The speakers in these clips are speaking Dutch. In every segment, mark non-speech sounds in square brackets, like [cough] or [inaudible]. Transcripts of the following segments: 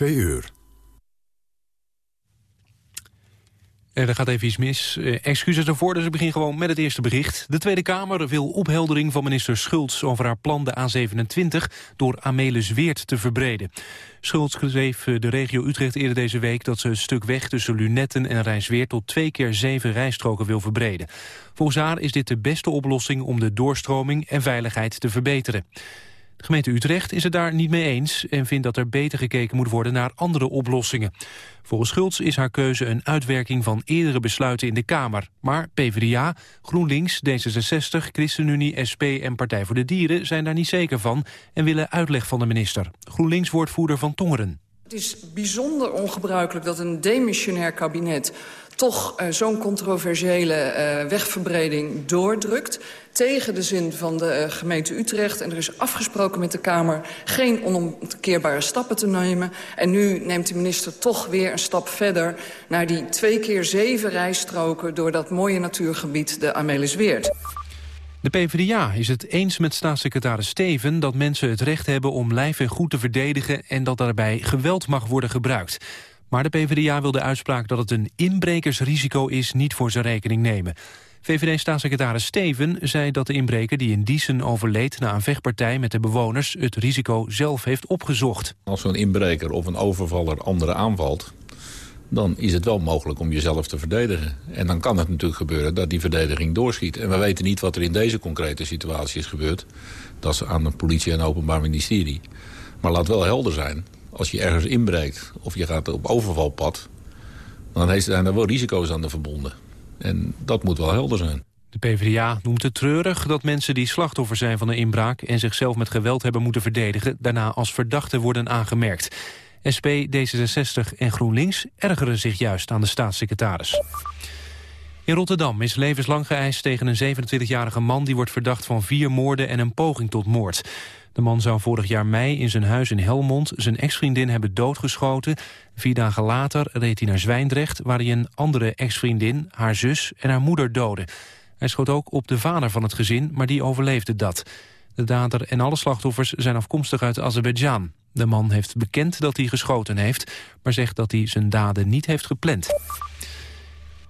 2 uur. Er gaat even iets mis. Eh, excuses ervoor, dus ik begin gewoon met het eerste bericht. De Tweede Kamer wil opheldering van minister Schultz... over haar plan de A27 door Amelis Weert te verbreden. Schultz schreef de regio Utrecht eerder deze week... dat ze het stuk weg tussen Lunetten en Rijnsweert... tot twee keer zeven rijstroken wil verbreden. Volgens haar is dit de beste oplossing om de doorstroming en veiligheid te verbeteren. Gemeente Utrecht is het daar niet mee eens en vindt dat er beter gekeken moet worden naar andere oplossingen. Volgens Schultz is haar keuze een uitwerking van eerdere besluiten in de Kamer. Maar PvdA, GroenLinks, D66, ChristenUnie, SP en Partij voor de Dieren zijn daar niet zeker van en willen uitleg van de minister. GroenLinks-woordvoerder van Tongeren. Het is bijzonder ongebruikelijk dat een demissionair kabinet toch uh, zo'n controversiële uh, wegverbreding doordrukt tegen de zin van de uh, gemeente Utrecht. En er is afgesproken met de Kamer geen onomkeerbare stappen te nemen. En nu neemt de minister toch weer een stap verder... naar die twee keer zeven rijstroken door dat mooie natuurgebied de Amelisweert. De PvdA is het eens met staatssecretaris Steven dat mensen het recht hebben om lijf en goed te verdedigen en dat daarbij geweld mag worden gebruikt. Maar de PvdA wil de uitspraak dat het een inbrekersrisico is niet voor zijn rekening nemen. VVD-staatssecretaris Steven zei dat de inbreker die in Diesen overleed na een vechtpartij met de bewoners het risico zelf heeft opgezocht. Als zo'n inbreker of een overvaller anderen aanvalt, dan is het wel mogelijk om jezelf te verdedigen. En dan kan het natuurlijk gebeuren dat die verdediging doorschiet. En we weten niet wat er in deze concrete situatie is gebeurd. Dat is aan de politie en openbaar ministerie. Maar laat wel helder zijn, als je ergens inbreekt of je gaat op overvalpad... dan zijn er wel risico's aan de verbonden. En dat moet wel helder zijn. De PvdA noemt het treurig dat mensen die slachtoffer zijn van een inbraak... en zichzelf met geweld hebben moeten verdedigen... daarna als verdachten worden aangemerkt. SP, D66 en GroenLinks ergeren zich juist aan de staatssecretaris. In Rotterdam is levenslang geëist tegen een 27-jarige man... die wordt verdacht van vier moorden en een poging tot moord. De man zou vorig jaar mei in zijn huis in Helmond zijn ex-vriendin hebben doodgeschoten. Vier dagen later reed hij naar Zwijndrecht... waar hij een andere ex-vriendin, haar zus en haar moeder doodde. Hij schoot ook op de vader van het gezin, maar die overleefde dat. De dader en alle slachtoffers zijn afkomstig uit Azerbeidzjan. De man heeft bekend dat hij geschoten heeft... maar zegt dat hij zijn daden niet heeft gepland.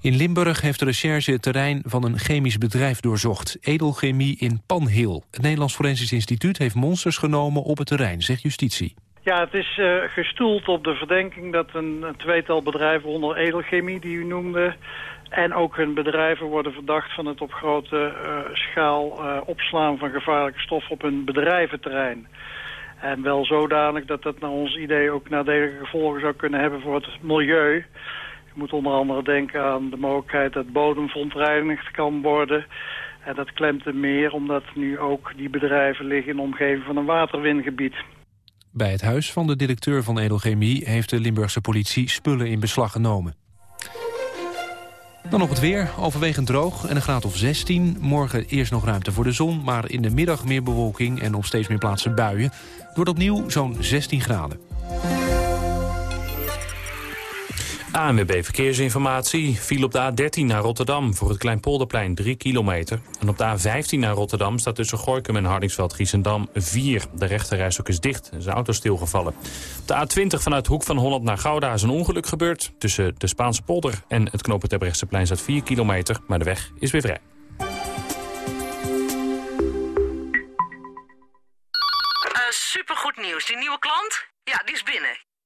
In Limburg heeft de recherche het terrein van een chemisch bedrijf doorzocht. Edelchemie in Panheel. Het Nederlands Forensisch Instituut heeft monsters genomen op het terrein, zegt justitie. Ja, het is uh, gestoeld op de verdenking dat een, tweetal bedrijven onder edelchemie, die u noemde... en ook hun bedrijven worden verdacht van het op grote uh, schaal uh, opslaan van gevaarlijke stoffen op hun bedrijventerrein. En wel zodanig dat dat naar ons idee ook nadelige gevolgen zou kunnen hebben voor het milieu... Je moet onder andere denken aan de mogelijkheid dat bodem verontreinigd kan worden. En dat klemt er meer omdat nu ook die bedrijven liggen in de omgeving van een waterwingebied. Bij het huis van de directeur van Edelchemie heeft de Limburgse politie spullen in beslag genomen. Dan nog het weer, overwegend droog en een graad of 16. Morgen eerst nog ruimte voor de zon, maar in de middag meer bewolking... en op steeds meer plaatsen buien. Het wordt opnieuw zo'n 16 graden. ANWB Verkeersinformatie viel op de A13 naar Rotterdam... voor het Kleinpolderplein 3 kilometer. En op de A15 naar Rotterdam staat tussen Gorkum en Hardingsveld-Giessendam 4. De rechterrijstok is dicht, is de auto stilgevallen. Op de A20 vanuit Hoek van Holland naar Gouda is een ongeluk gebeurd. Tussen de Spaanse polder en het knooppunt plein staat 4 kilometer... maar de weg is weer vrij. Uh, supergoed nieuws. Die nieuwe klant? Ja, die is binnen.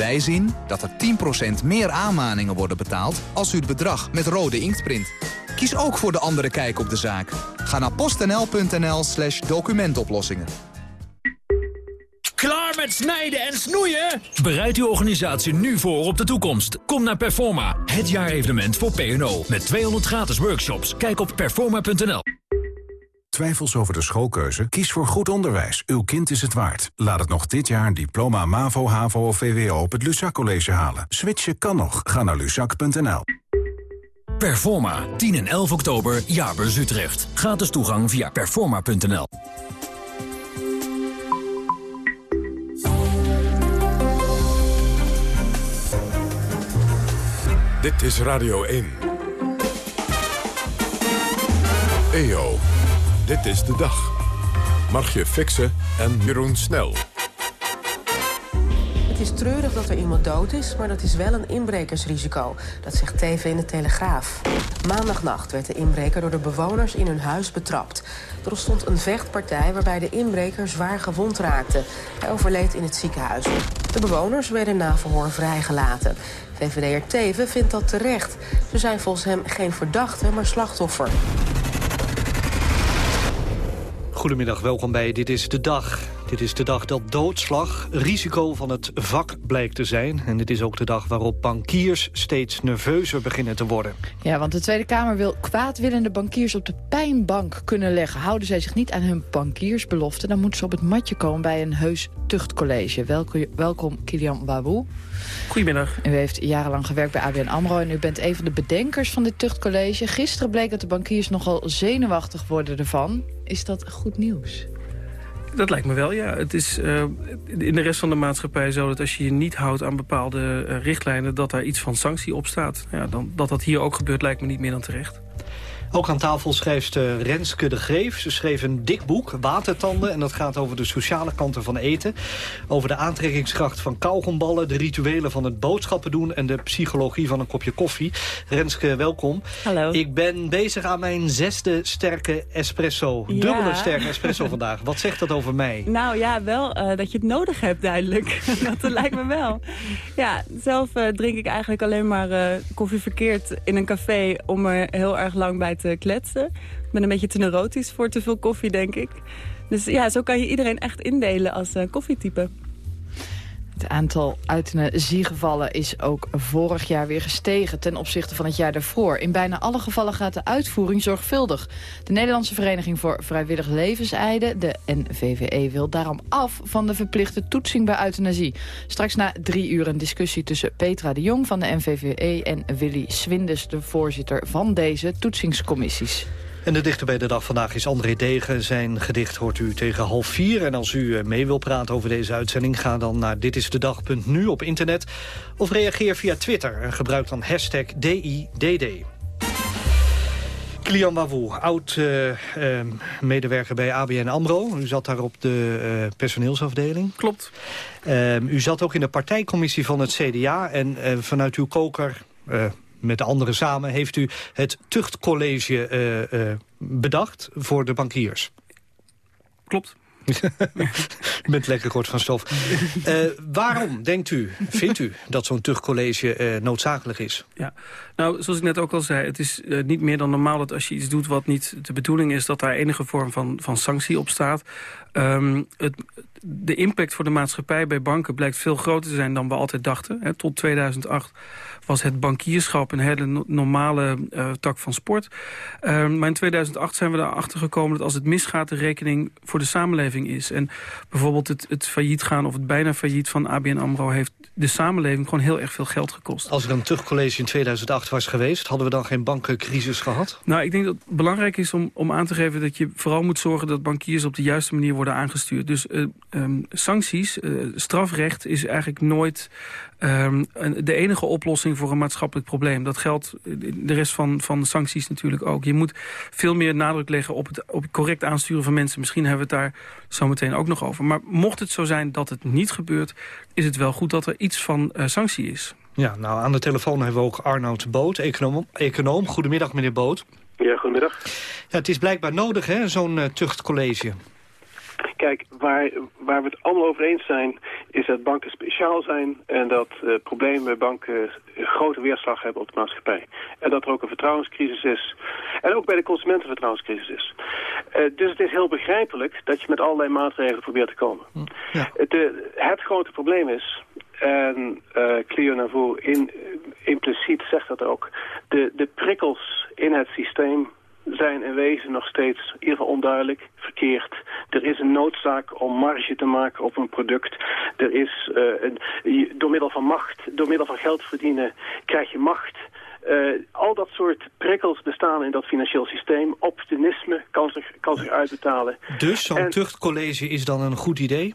Wij zien dat er 10% meer aanmaningen worden betaald als u het bedrag met rode inkt print. Kies ook voor de andere kijk op de zaak. Ga naar postnl.nl slash documentoplossingen. Klaar met snijden en snoeien? Bereid uw organisatie nu voor op de toekomst. Kom naar Performa, het jaarevenement voor P&O. Met 200 gratis workshops. Kijk op performa.nl. Twijfels over de schoolkeuze? Kies voor goed onderwijs. Uw kind is het waard. Laat het nog dit jaar een diploma MAVO, HAVO of VWO op het Luzak College halen. Switchen kan nog. Ga naar luzak.nl. Performa, 10 en 11 oktober, Jaarbeurs Utrecht. Gratis toegang via performa.nl. Dit is Radio 1. EO, dit is de dag. Margje Fixen en Jeroen Snel. Het is treurig dat er iemand dood is, maar dat is wel een inbrekersrisico. Dat zegt TV in de Telegraaf. Maandagnacht werd de inbreker door de bewoners in hun huis betrapt. Er ontstond een vechtpartij waarbij de inbreker zwaar gewond raakte. Hij overleed in het ziekenhuis. De bewoners werden na verhoor vrijgelaten. VVD'er Teven vindt dat terecht. Ze zijn volgens hem geen verdachte, maar slachtoffer. Goedemiddag, welkom bij Dit is de Dag. Dit is de dag dat doodslag risico van het vak blijkt te zijn. En dit is ook de dag waarop bankiers steeds nerveuzer beginnen te worden. Ja, want de Tweede Kamer wil kwaadwillende bankiers op de pijnbank kunnen leggen. Houden zij zich niet aan hun bankiersbelofte... dan moeten ze op het matje komen bij een heus tuchtcollege. Welkom, welkom Kilian Babou. Goedemiddag. U heeft jarenlang gewerkt bij ABN AMRO en u bent een van de bedenkers van dit tuchtcollege. Gisteren bleek dat de bankiers nogal zenuwachtig worden ervan. Is dat goed nieuws? Dat lijkt me wel, ja. Het is uh, in de rest van de maatschappij zo dat als je je niet houdt aan bepaalde uh, richtlijnen... dat daar iets van sanctie op staat. Ja, dan, dat dat hier ook gebeurt lijkt me niet meer dan terecht. Ook aan tafel schrijft Renske de Greef. Ze schreef een dik boek, Watertanden. En dat gaat over de sociale kanten van eten. Over de aantrekkingskracht van kauwgomballen. De rituelen van het boodschappen doen. En de psychologie van een kopje koffie. Renske, welkom. Hallo. Ik ben bezig aan mijn zesde sterke espresso. Ja. Dubbele sterke espresso [laughs] vandaag. Wat zegt dat over mij? Nou ja, wel uh, dat je het nodig hebt duidelijk. [laughs] dat lijkt me wel. Ja, zelf uh, drink ik eigenlijk alleen maar uh, koffie verkeerd in een café... om er heel erg lang bij te kletsen. Ik ben een beetje te neurotisch voor te veel koffie, denk ik. Dus ja, zo kan je iedereen echt indelen als uh, koffietype. Het aantal euthanasiegevallen is ook vorig jaar weer gestegen ten opzichte van het jaar daarvoor. In bijna alle gevallen gaat de uitvoering zorgvuldig. De Nederlandse Vereniging voor Vrijwillig Levenseinde, de NVVE, wil daarom af van de verplichte toetsing bij euthanasie. Straks na drie uur een discussie tussen Petra de Jong van de NVVE en Willy Swindes, de voorzitter van deze toetsingscommissies. En de dichter bij de dag vandaag is André Degen. Zijn gedicht hoort u tegen half vier. En als u mee wil praten over deze uitzending... ga dan naar ditisdedag.nu op internet. Of reageer via Twitter en gebruik dan hashtag DIDD. Kilian Wawou, oud-medewerker uh, uh, bij ABN AMRO. U zat daar op de uh, personeelsafdeling. Klopt. u zat ook in de partijcommissie van het CDA. En vanuit uw koker met de anderen samen heeft u het tuchtcollege uh, uh, bedacht voor de bankiers. Klopt. U [laughs] bent lekker kort van stof. uh, waarom, denkt u, vindt u, dat zo'n tuchtcollege uh, noodzakelijk is? Ja, nou, zoals ik net ook al zei, het is uh, niet meer dan normaal dat als je iets doet wat niet de bedoeling is, dat daar enige vorm van, van sanctie op staat. Um, het, de impact voor de maatschappij bij banken blijkt veel groter te zijn dan we altijd dachten. He, tot 2008 was het bankierschap een hele normale uh, tak van sport. Uh, maar in 2008 zijn we erachter gekomen dat als het misgaat... de rekening voor de samenleving is. En bijvoorbeeld het, het failliet gaan of het bijna failliet van ABN AMRO... heeft de samenleving gewoon heel erg veel geld gekost. Als er een terugcollege in 2008 was geweest... hadden we dan geen bankencrisis gehad? Nou, ik denk dat het belangrijk is om, om aan te geven... dat je vooral moet zorgen dat bankiers op de juiste manier worden aangestuurd. Dus uh, um, sancties, uh, strafrecht is eigenlijk nooit um, de enige oplossing voor een maatschappelijk probleem. Dat geldt de rest van, van de sancties natuurlijk ook. Je moet veel meer nadruk leggen op het, op het correct aansturen van mensen. Misschien hebben we het daar zo meteen ook nog over. Maar mocht het zo zijn dat het niet gebeurt... is het wel goed dat er iets van uh, sanctie is. Ja, nou aan de telefoon hebben we ook Arnoud Boot, econoom. econoom. Goedemiddag, meneer Boot. Ja, goedemiddag. Ja, het is blijkbaar nodig, hè, zo'n uh, tuchtcollege. Kijk, waar, waar we het allemaal over eens zijn, is dat banken speciaal zijn en dat uh, problemen bij banken grote weerslag hebben op de maatschappij. En dat er ook een vertrouwenscrisis is. En ook bij de consumenten een vertrouwenscrisis is. Uh, dus het is heel begrijpelijk dat je met allerlei maatregelen probeert te komen. Ja. Het, uh, het grote probleem is, en uh, Clio Navo in, impliciet zegt dat ook, de, de prikkels in het systeem zijn in wezen nog steeds in ieder geval onduidelijk, verkeerd. Er is een noodzaak om marge te maken op een product. Er is, uh, een, door middel van macht, door middel van geld verdienen, krijg je macht. Uh, al dat soort prikkels bestaan in dat financieel systeem. Optimisme kan zich, kan zich uitbetalen. Dus zo'n En- tuchtcollege is dan een goed idee?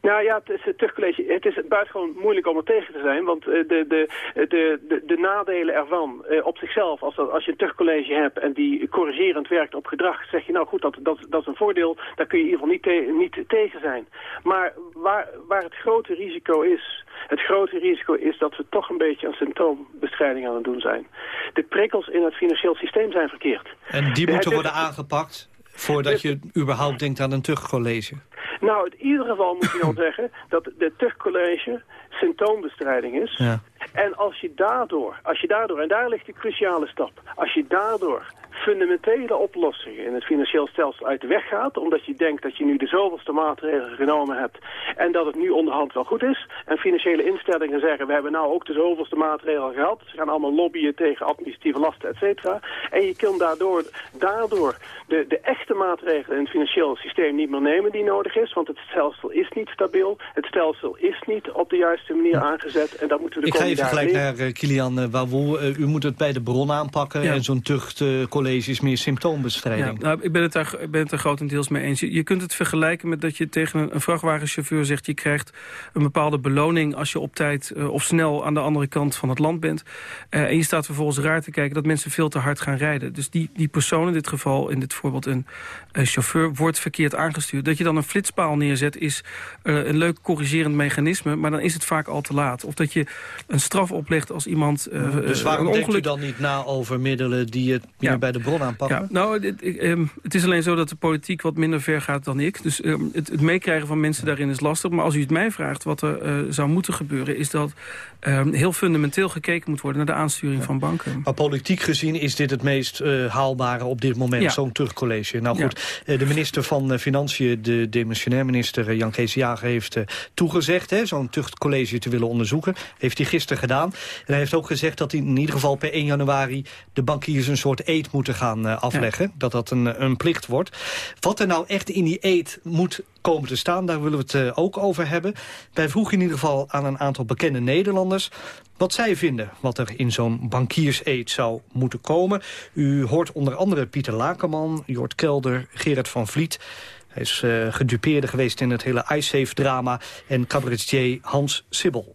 Nou ja, het is het tuchtcollege. Het is buitengewoon moeilijk om er tegen te zijn, want eh, de, de, de, de, de nadelen ervan eh, op zichzelf, als, dat, als je een tuchtcollege hebt en die corrigerend werkt op gedrag, zeg je nou goed, dat, dat, dat is een voordeel, daar kun je in ieder geval niet, te- niet tegen zijn. Maar waar, waar het grote risico is, het grote risico is dat we toch een beetje aan symptoombestrijding aan het doen zijn. De prikkels in het financieel systeem zijn verkeerd. En die moeten worden aangepakt voordat je überhaupt denkt aan een tuchtcollege? Nou, in ieder geval moet je dan [clears throat] zeggen dat de tuchtcollege symptoombestrijding is. Ja. En als je daardoor, als je daardoor, en daar ligt de cruciale stap, als je daardoor fundamentele oplossingen in het financieel stelsel uit de weg gaat, omdat je denkt dat je nu de zoveelste maatregelen genomen hebt en dat het nu onderhand wel goed is, en financiële instellingen zeggen, we hebben nou ook de zoveelste maatregelen gehad, ze gaan allemaal lobbyen tegen administratieve lasten, et cetera, en je kunt daardoor, daardoor de, de echte maatregelen in het financieel systeem niet meer nemen die nodig is, want het stelsel is niet stabiel, het stelsel is niet op de juiste manier aangezet, en dat moeten we de Ik ga even gelijk naar eh, Kilian uh, Wawoe. Eh, u moet het bij de bron aanpakken. Ja. En zo'n tuchtcollege is meer Ja, symptoombestrijding. nou, ik ben het daar, ik ben het er grotendeels mee eens. Je, je kunt het vergelijken met dat je tegen een, een vrachtwagenchauffeur zegt... je krijgt een bepaalde beloning als je op tijd eh, of snel aan de andere kant van het land bent. Eh, en je staat vervolgens raar te kijken dat mensen veel te hard gaan rijden. Dus die, die persoon in dit geval, in dit voorbeeld een, een chauffeur, wordt verkeerd aangestuurd. Dat je dan een flitspaal neerzet is eh, een leuk corrigerend mechanisme... maar dan is het vaak al te laat. Of dat je een straf oplegt als iemand dus waarom een denkt u ongeluk... dan niet na over middelen die het meer bij de bron aanpakken? Ja, nou, dit- ik, ehm, het is alleen zo dat de politiek wat minder ver gaat dan ik. Dus ehm, het, het meekrijgen van mensen daarin is lastig. Maar als u het mij vraagt wat er eh, zou moeten gebeuren... is dat ehm, heel fundamenteel gekeken moet worden naar de aansturing van banken. Maar politiek gezien is dit het meest eh, haalbare op dit moment, Ja. zo'n terugcollege. Nou goed, eh, de minister van Financiën, de demissionair minister Jan Kees Jager... heeft toegezegd hè, zo'n tuchtcollege te willen onderzoeken. Heeft hij gisteren gedaan. En hij heeft ook gezegd dat hij in ieder geval per 1 januari... de bankiers een soort eed moeten gaan eh, afleggen. Dat dat een, een plicht wordt. Wat er nou echt in die eed moet komen te staan, daar willen we het eh, ook over hebben. Wij vroegen in ieder geval aan een aantal bekende Nederlanders... wat zij vinden wat er in zo'n bankierseed zou moeten komen. U hoort onder andere Pieter Lakenman, Jort Kelder, Gerard van Vliet... Hij is eh, gedupeerde geweest in het hele iSafe-drama... en cabaretier Hans Sibbel.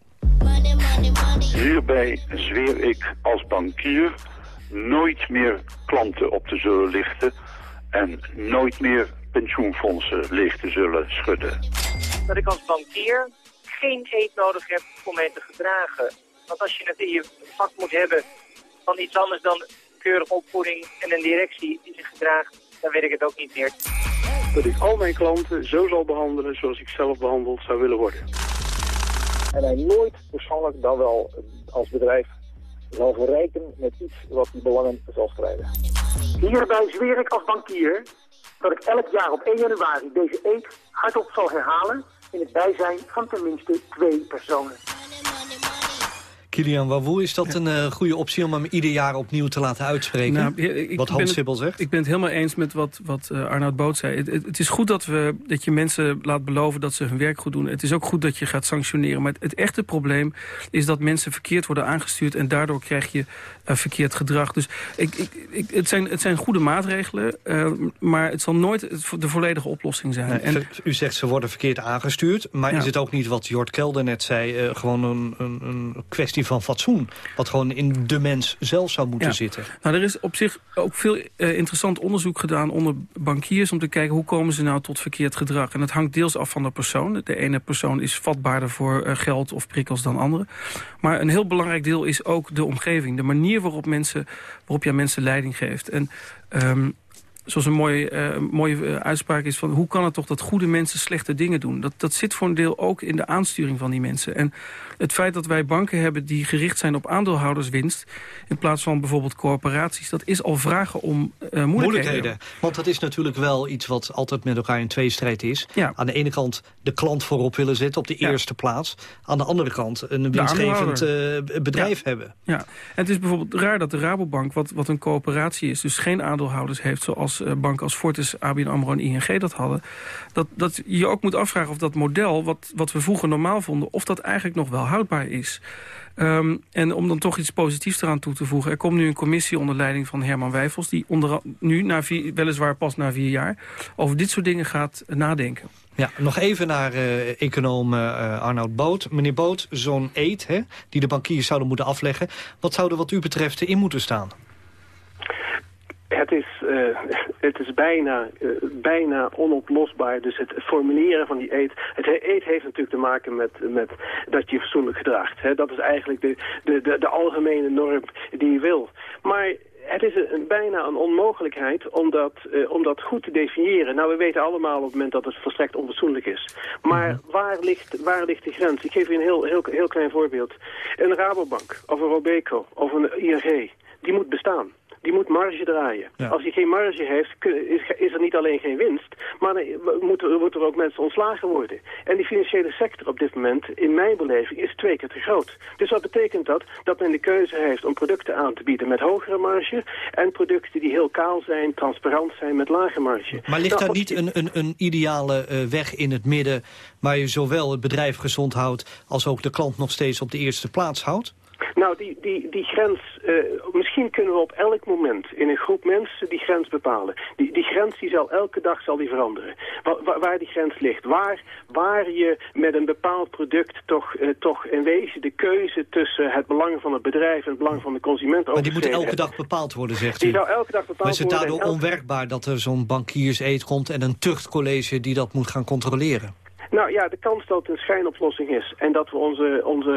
Hierbij zweer ik als bankier nooit meer klanten op te zullen lichten en nooit meer pensioenfondsen leeg te zullen schudden. dat ik als bankier geen eet nodig heb om mij te gedragen. Want als je het in je vak moet hebben van iets anders dan keurige opvoeding en een directie die zich gedraagt, dan weet ik het ook niet meer. Dat ik al mijn klanten zo zal behandelen zoals ik zelf behandeld zou willen worden. En hij nooit persoonlijk dan wel als bedrijf zal verrijken met iets wat die belangen zal strijden. Hierbij zweer ik als bankier dat ik elk jaar op 1 januari deze eet hardop zal herhalen in het bijzijn van tenminste twee personen. Kilian Wawoe, is dat een eh, goede optie om hem ieder jaar opnieuw te laten uitspreken? Nou, ik wat Hans Sibbel zegt? Ik ben het helemaal eens met wat, wat eh, Arnoud Boot zei. Het, het, het is goed dat, we, dat je mensen laat beloven dat ze hun werk goed doen. Het is ook goed dat je gaat sanctioneren. Maar het, het echte probleem is dat mensen verkeerd worden aangestuurd... en daardoor krijg je eh, verkeerd gedrag. Dus ik, ik, ik, het, zijn, het zijn goede maatregelen, maar het zal nooit de volledige oplossing zijn. Nee, en, u zegt ze worden verkeerd aangestuurd. Maar Ja. is het ook niet wat Jort Kelder net zei... gewoon een, een, een kwestie van fatsoen? Wat gewoon in de mens zelf zou moeten Ja. zitten. Nou, er is op zich ook veel eh, interessant onderzoek gedaan onder bankiers... om te kijken hoe komen ze nou tot verkeerd gedrag. En dat hangt deels af van de persoon. De ene persoon is vatbaarder voor eh, geld of prikkels dan andere. Maar een heel belangrijk deel is ook de omgeving. De manier waarop, mensen, waarop je aan mensen leiding geeft. En... ehm, Zoals een mooie, eh, mooie uitspraak is van... hoe kan het toch dat goede mensen slechte dingen doen? Dat, dat zit voor een deel ook in de aansturing van die mensen. En het feit dat wij banken hebben die gericht zijn op aandeelhouderswinst... in plaats van bijvoorbeeld corporaties... dat is al vragen om eh moeilijkheden. Want dat is natuurlijk wel iets wat altijd met elkaar in tweestrijd is. Ja. Aan de ene kant de klant voorop willen zetten op de eerste plaats. Aan de andere kant een winstgevend eh, bedrijf hebben. Ja, en het is bijvoorbeeld raar dat de Rabobank, wat, wat een coöperatie is... dus geen aandeelhouders heeft zoals als uh, banken als Fortis, ABN AMRO en ING dat hadden. Dat, dat je ook moet afvragen of dat model, wat, wat we vroeger normaal vonden... of dat eigenlijk nog wel houdbaar is. Um, en om dan toch iets positiefs eraan toe te voegen... er komt nu een commissie onder leiding van Herman Wijfels... die onder, nu, na vier, weliswaar pas na vier jaar... over dit soort dingen gaat nadenken. Ja, nog even naar uh, econoom uh, Arnoud Boot. Meneer Boot, zo'n eet hè, die de bankiers zouden moeten afleggen... wat zou er wat u betreft in moeten staan? Het is, uh, het is bijna, uh, bijna onoplosbaar. Dus het formuleren van die eet... Het eet heeft natuurlijk te maken met, met dat je je fatsoenlijk gedraagt. Hè? Dat is eigenlijk de, de, de, de algemene norm die je wil. Maar het is een, bijna een onmogelijkheid om dat, uh, om dat goed te definiëren. Nou, we weten allemaal op het moment dat het volstrekt onfatsoenlijk is. Maar -hmm. waar, ligt, waar ligt de grens? Ik geef je een heel, heel, heel klein voorbeeld. Een Rabobank of een Robeco of een ING, die moet bestaan die moet marge draaien. Ja. Als hij geen marge heeft, is, er niet alleen geen winst, maar dan moeten, moeten er ook mensen ontslagen worden. En die financiële sector op dit moment, in mijn beleving, is twee keer te groot. Dus wat betekent dat? Dat men de keuze heeft om producten aan te bieden met hogere marge en producten die heel kaal zijn, transparant zijn met lage marge. Maar ligt nou, daar niet een, een, een ideale uh, weg in het midden waar je zowel het bedrijf gezond houdt als ook de klant nog steeds op de eerste plaats houdt? Nou, die, die, die grens, uh, misschien kunnen we op elk moment in een groep mensen die grens bepalen. Die, die grens die zal elke dag zal die veranderen. Waar, waar die grens ligt. Waar, waar je met een bepaald product toch, uh, toch in wezen de keuze tussen het belang van het bedrijf en het belang van de consument Maar die moet elke dag bepaald worden, zegt u. Die zou elke dag bepaald worden. Maar is het daardoor elke... onwerkbaar dat er zo'n bankierseed komt en een tuchtcollege die dat moet gaan controleren? Nou ja, de kans dat het een schijnoplossing is en dat we onze, onze,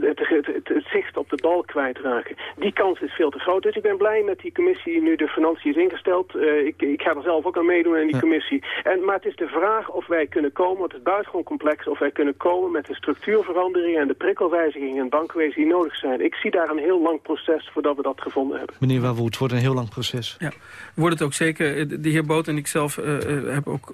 uh, het, het, het, het, zicht op de bal kwijtraken, die kans is veel te groot. Dus ik ben blij met die commissie die nu de financiën is ingesteld. Uh, ik, ik ga er zelf ook aan meedoen in die ja. commissie. En, maar het is de vraag of wij kunnen komen, want het is buitengewoon complex, of wij kunnen komen met de structuurveranderingen en de prikkelwijzigingen in het bankenwezen die nodig zijn. Ik zie daar een heel lang proces voordat we dat gevonden hebben. Meneer Wawoed, het wordt een heel lang proces. Ja, wordt het ook zeker. De heer Boot en ik zelf uh, hebben ook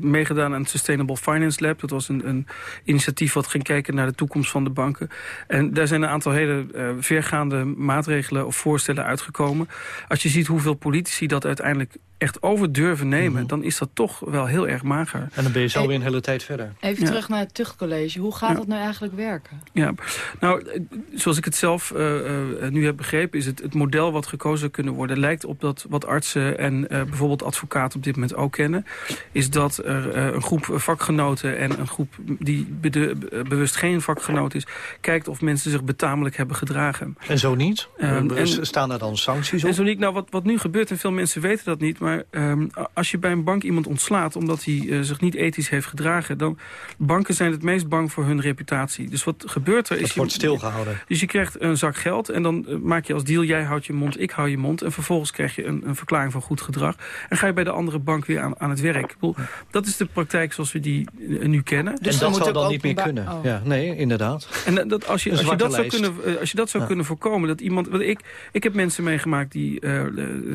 meegedaan aan het Sustainable Finance Finance Lab. Dat was een, een, initiatief wat ging kijken naar de toekomst van de banken. En daar zijn een aantal hele uh, vergaande maatregelen of voorstellen uitgekomen. Als je ziet hoeveel politici dat uiteindelijk echt over durven nemen... Mm -hmm. dan is dat toch wel heel erg mager. En dan ben je zo weer een hele tijd verder. Even ja. terug naar het tuchtcollege. Hoe gaat ja. dat nou eigenlijk werken? Ja, nou, zoals ik het zelf uh, uh, nu heb begrepen... is het, het model wat gekozen kunnen worden... lijkt op dat wat artsen en uh, bijvoorbeeld advocaten op dit moment ook kennen... is dat er een groep vakgenoten en een groep die be bewust geen vakgenoot is... kijkt of mensen zich betamelijk hebben gedragen. En zo niet? en, staan er dan sancties op? En zo niet. Nou, wat, wat nu gebeurt, en veel mensen weten dat niet... maar maar um, als je bij een bank iemand ontslaat... omdat hij uh, zich niet ethisch heeft gedragen... dan banken zijn het meest bang voor hun reputatie. Dus wat gebeurt er? Het is wordt je, stilgehouden. Dus je krijgt een zak geld en dan uh, maak je als deal... jij houdt je mond, ik hou je mond. En vervolgens krijg je een, een verklaring van goed gedrag. En ga je bij de andere bank weer aan, aan het werk. Bedoel, dat is de praktijk zoals we die uh, nu kennen. Dus en dat zou dan niet meer kunnen. Oh. Ja, nee, inderdaad. En dat, als, je, als, je dat zou kunnen, als je dat zou ja. kunnen voorkomen... dat iemand... Want ik, ik heb mensen meegemaakt die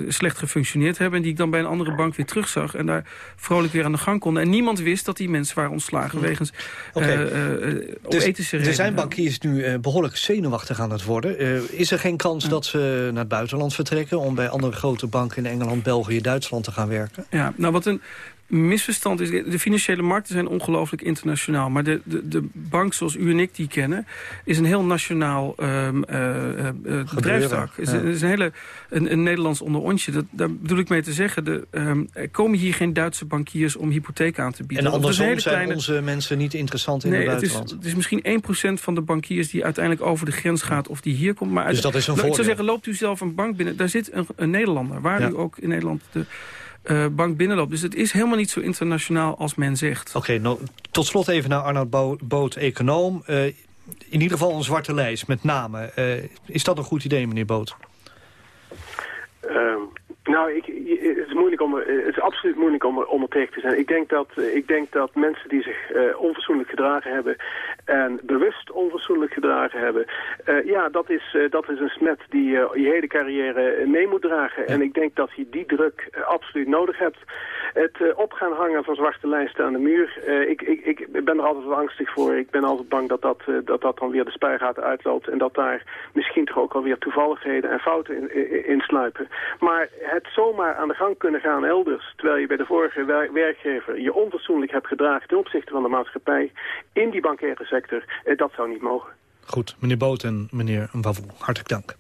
slecht gefunctioneerd hebben... en die ik dan bij een andere bank weer terugzag... en daar vrolijk weer aan de gang konden. En niemand wist dat die mensen waren ontslagen wegens okay. uh, uh, dus, ethische redenen. Er zijn bankiers nu uh, behoorlijk zenuwachtig aan het worden. is er geen kans ja. dat ze naar het buitenland vertrekken... om bij andere grote banken in Engeland, België, Duitsland te gaan werken? Ja, nou wat een misverstand is... De financiële markten zijn ongelooflijk internationaal. Maar de, de, de bank zoals u en ik die kennen... is een heel nationaal um, uh, uh, bedrijfstak. Ja. is een hele een, een Nederlands onderontje. Dat, daar bedoel ik mee te zeggen... De, um, er komen hier geen Duitse bankiers om hypotheek aan te bieden. En andersom zijn kleine... onze mensen niet interessant in nee, het buitenland? Het is, het is misschien 1% van de bankiers die uiteindelijk over de grens gaat... of die hier komt. Maar dus dat is een voordeel? Ik zou zeggen, loopt u zelf een bank binnen. Daar zit een, een Nederlander. Waar ja. u ook in Nederland... De, uh, bank binnenloopt. Dus het is helemaal niet zo internationaal als men zegt. Oké, okay, nou, tot slot even naar Arnoud Bo Boot, econoom. Uh, in ieder geval een zwarte lijst met namen. Uh, is dat een goed idee, meneer Boot? Nou, ik, het, is moeilijk om, het is absoluut moeilijk om, om er tegen te zijn. Ik denk dat, ik denk dat mensen die zich onfatsoenlijk gedragen hebben en bewust onverzoenlijk gedragen hebben. Eh, ja, dat is, eh, dat is een smet die je je hele carrière mee moet dragen. En ik denk dat je die druk absoluut nodig hebt. Het op gaan hangen van zwarte lijsten aan de muur, ik, ik, ik ben er altijd wel angstig voor. Ik ben altijd bang dat dat, dat, dat dan weer de spuigaten uitloopt en dat daar misschien toch ook alweer toevalligheden en fouten in, in, sluipen. Maar het zomaar aan de gang kunnen gaan elders, terwijl je bij de vorige werkgever je onverzoenlijk hebt gedragen ten opzichte van de maatschappij in die bankaire sector, eh, dat zou niet mogen. Goed, meneer Boot en meneer Mbavou, hartelijk dank.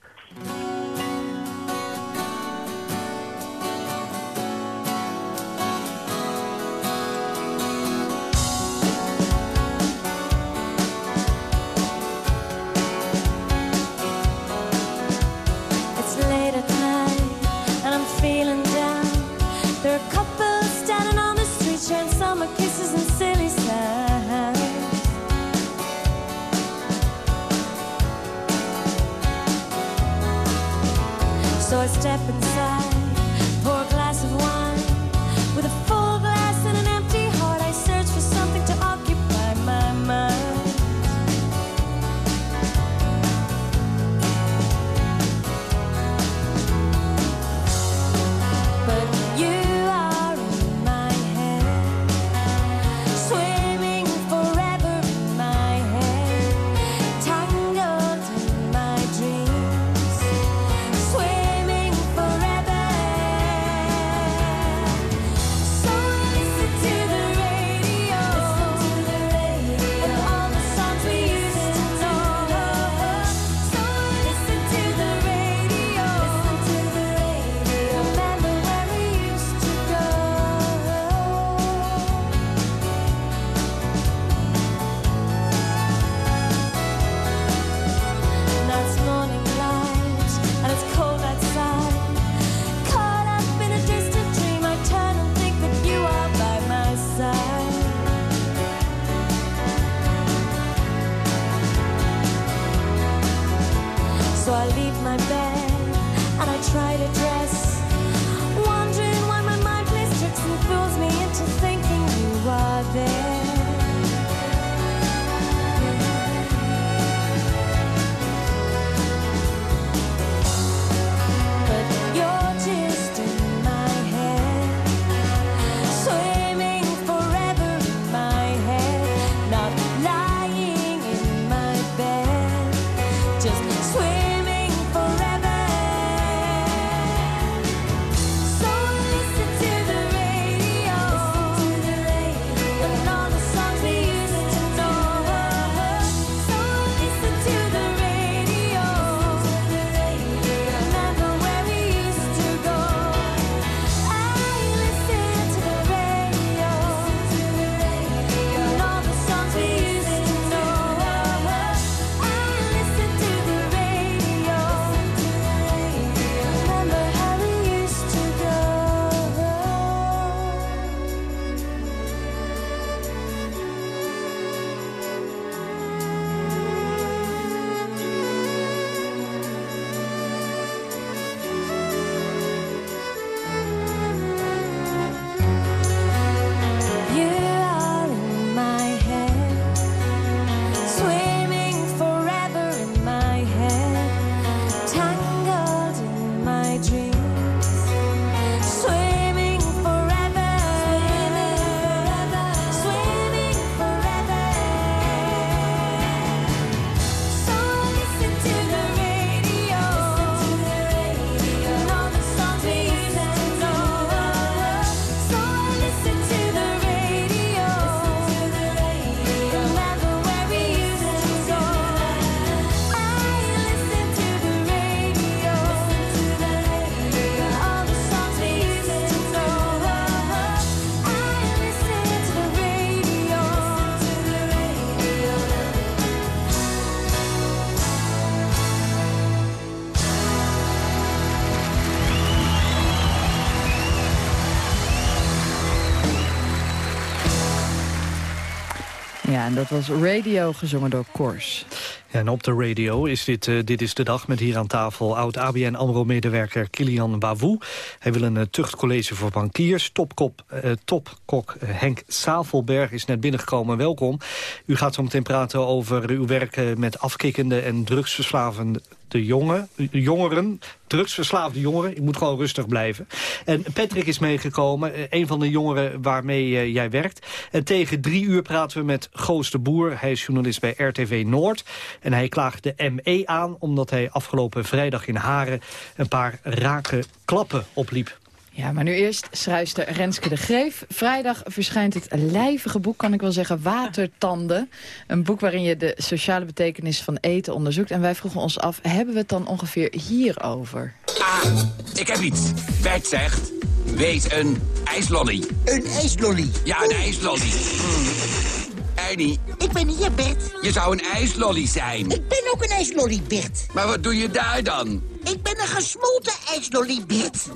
En dat was Radio, gezongen door Kors. En op de radio is dit, eh, dit is de dag met hier aan tafel... oud-ABN AMRO-medewerker Kilian Wavoe. Hij wil een eh, tuchtcollege voor bankiers. Topkop, eh, topkok Henk Savelberg is net binnengekomen. Welkom. U gaat zo meteen praten over uw werk met afkikkende en drugsverslavende jongen, jongeren. Drugsverslaafde jongeren. Ik moet gewoon rustig blijven. En Patrick is meegekomen. eh, Een van de jongeren waarmee eh, jij werkt. En tegen drie uur praten we met Goos de Boer. Hij is journalist bij RTV Noord. En hij klaagt de ME aan omdat hij afgelopen vrijdag in Haren... een paar rake klappen opliep. Ja, maar nu eerst schrijfster Renske de Greef. Vrijdag verschijnt het lijvige boek, kan ik wel zeggen, Watertanden. Een boek waarin je de sociale betekenis van eten onderzoekt. En wij vroegen ons af, hebben we het dan ongeveer hierover? Ah, ik heb iets. Bert zegt, wees een ijslolly. Een ijslolly? Ja, een ijslolly. Mm. Ernie. Ik ben hier, Bert. Je zou een ijslolly zijn. Ik ben ook een ijslolly, Bert. Maar wat doe je daar dan? Ik ben een gesmolten ijslolly, Bert.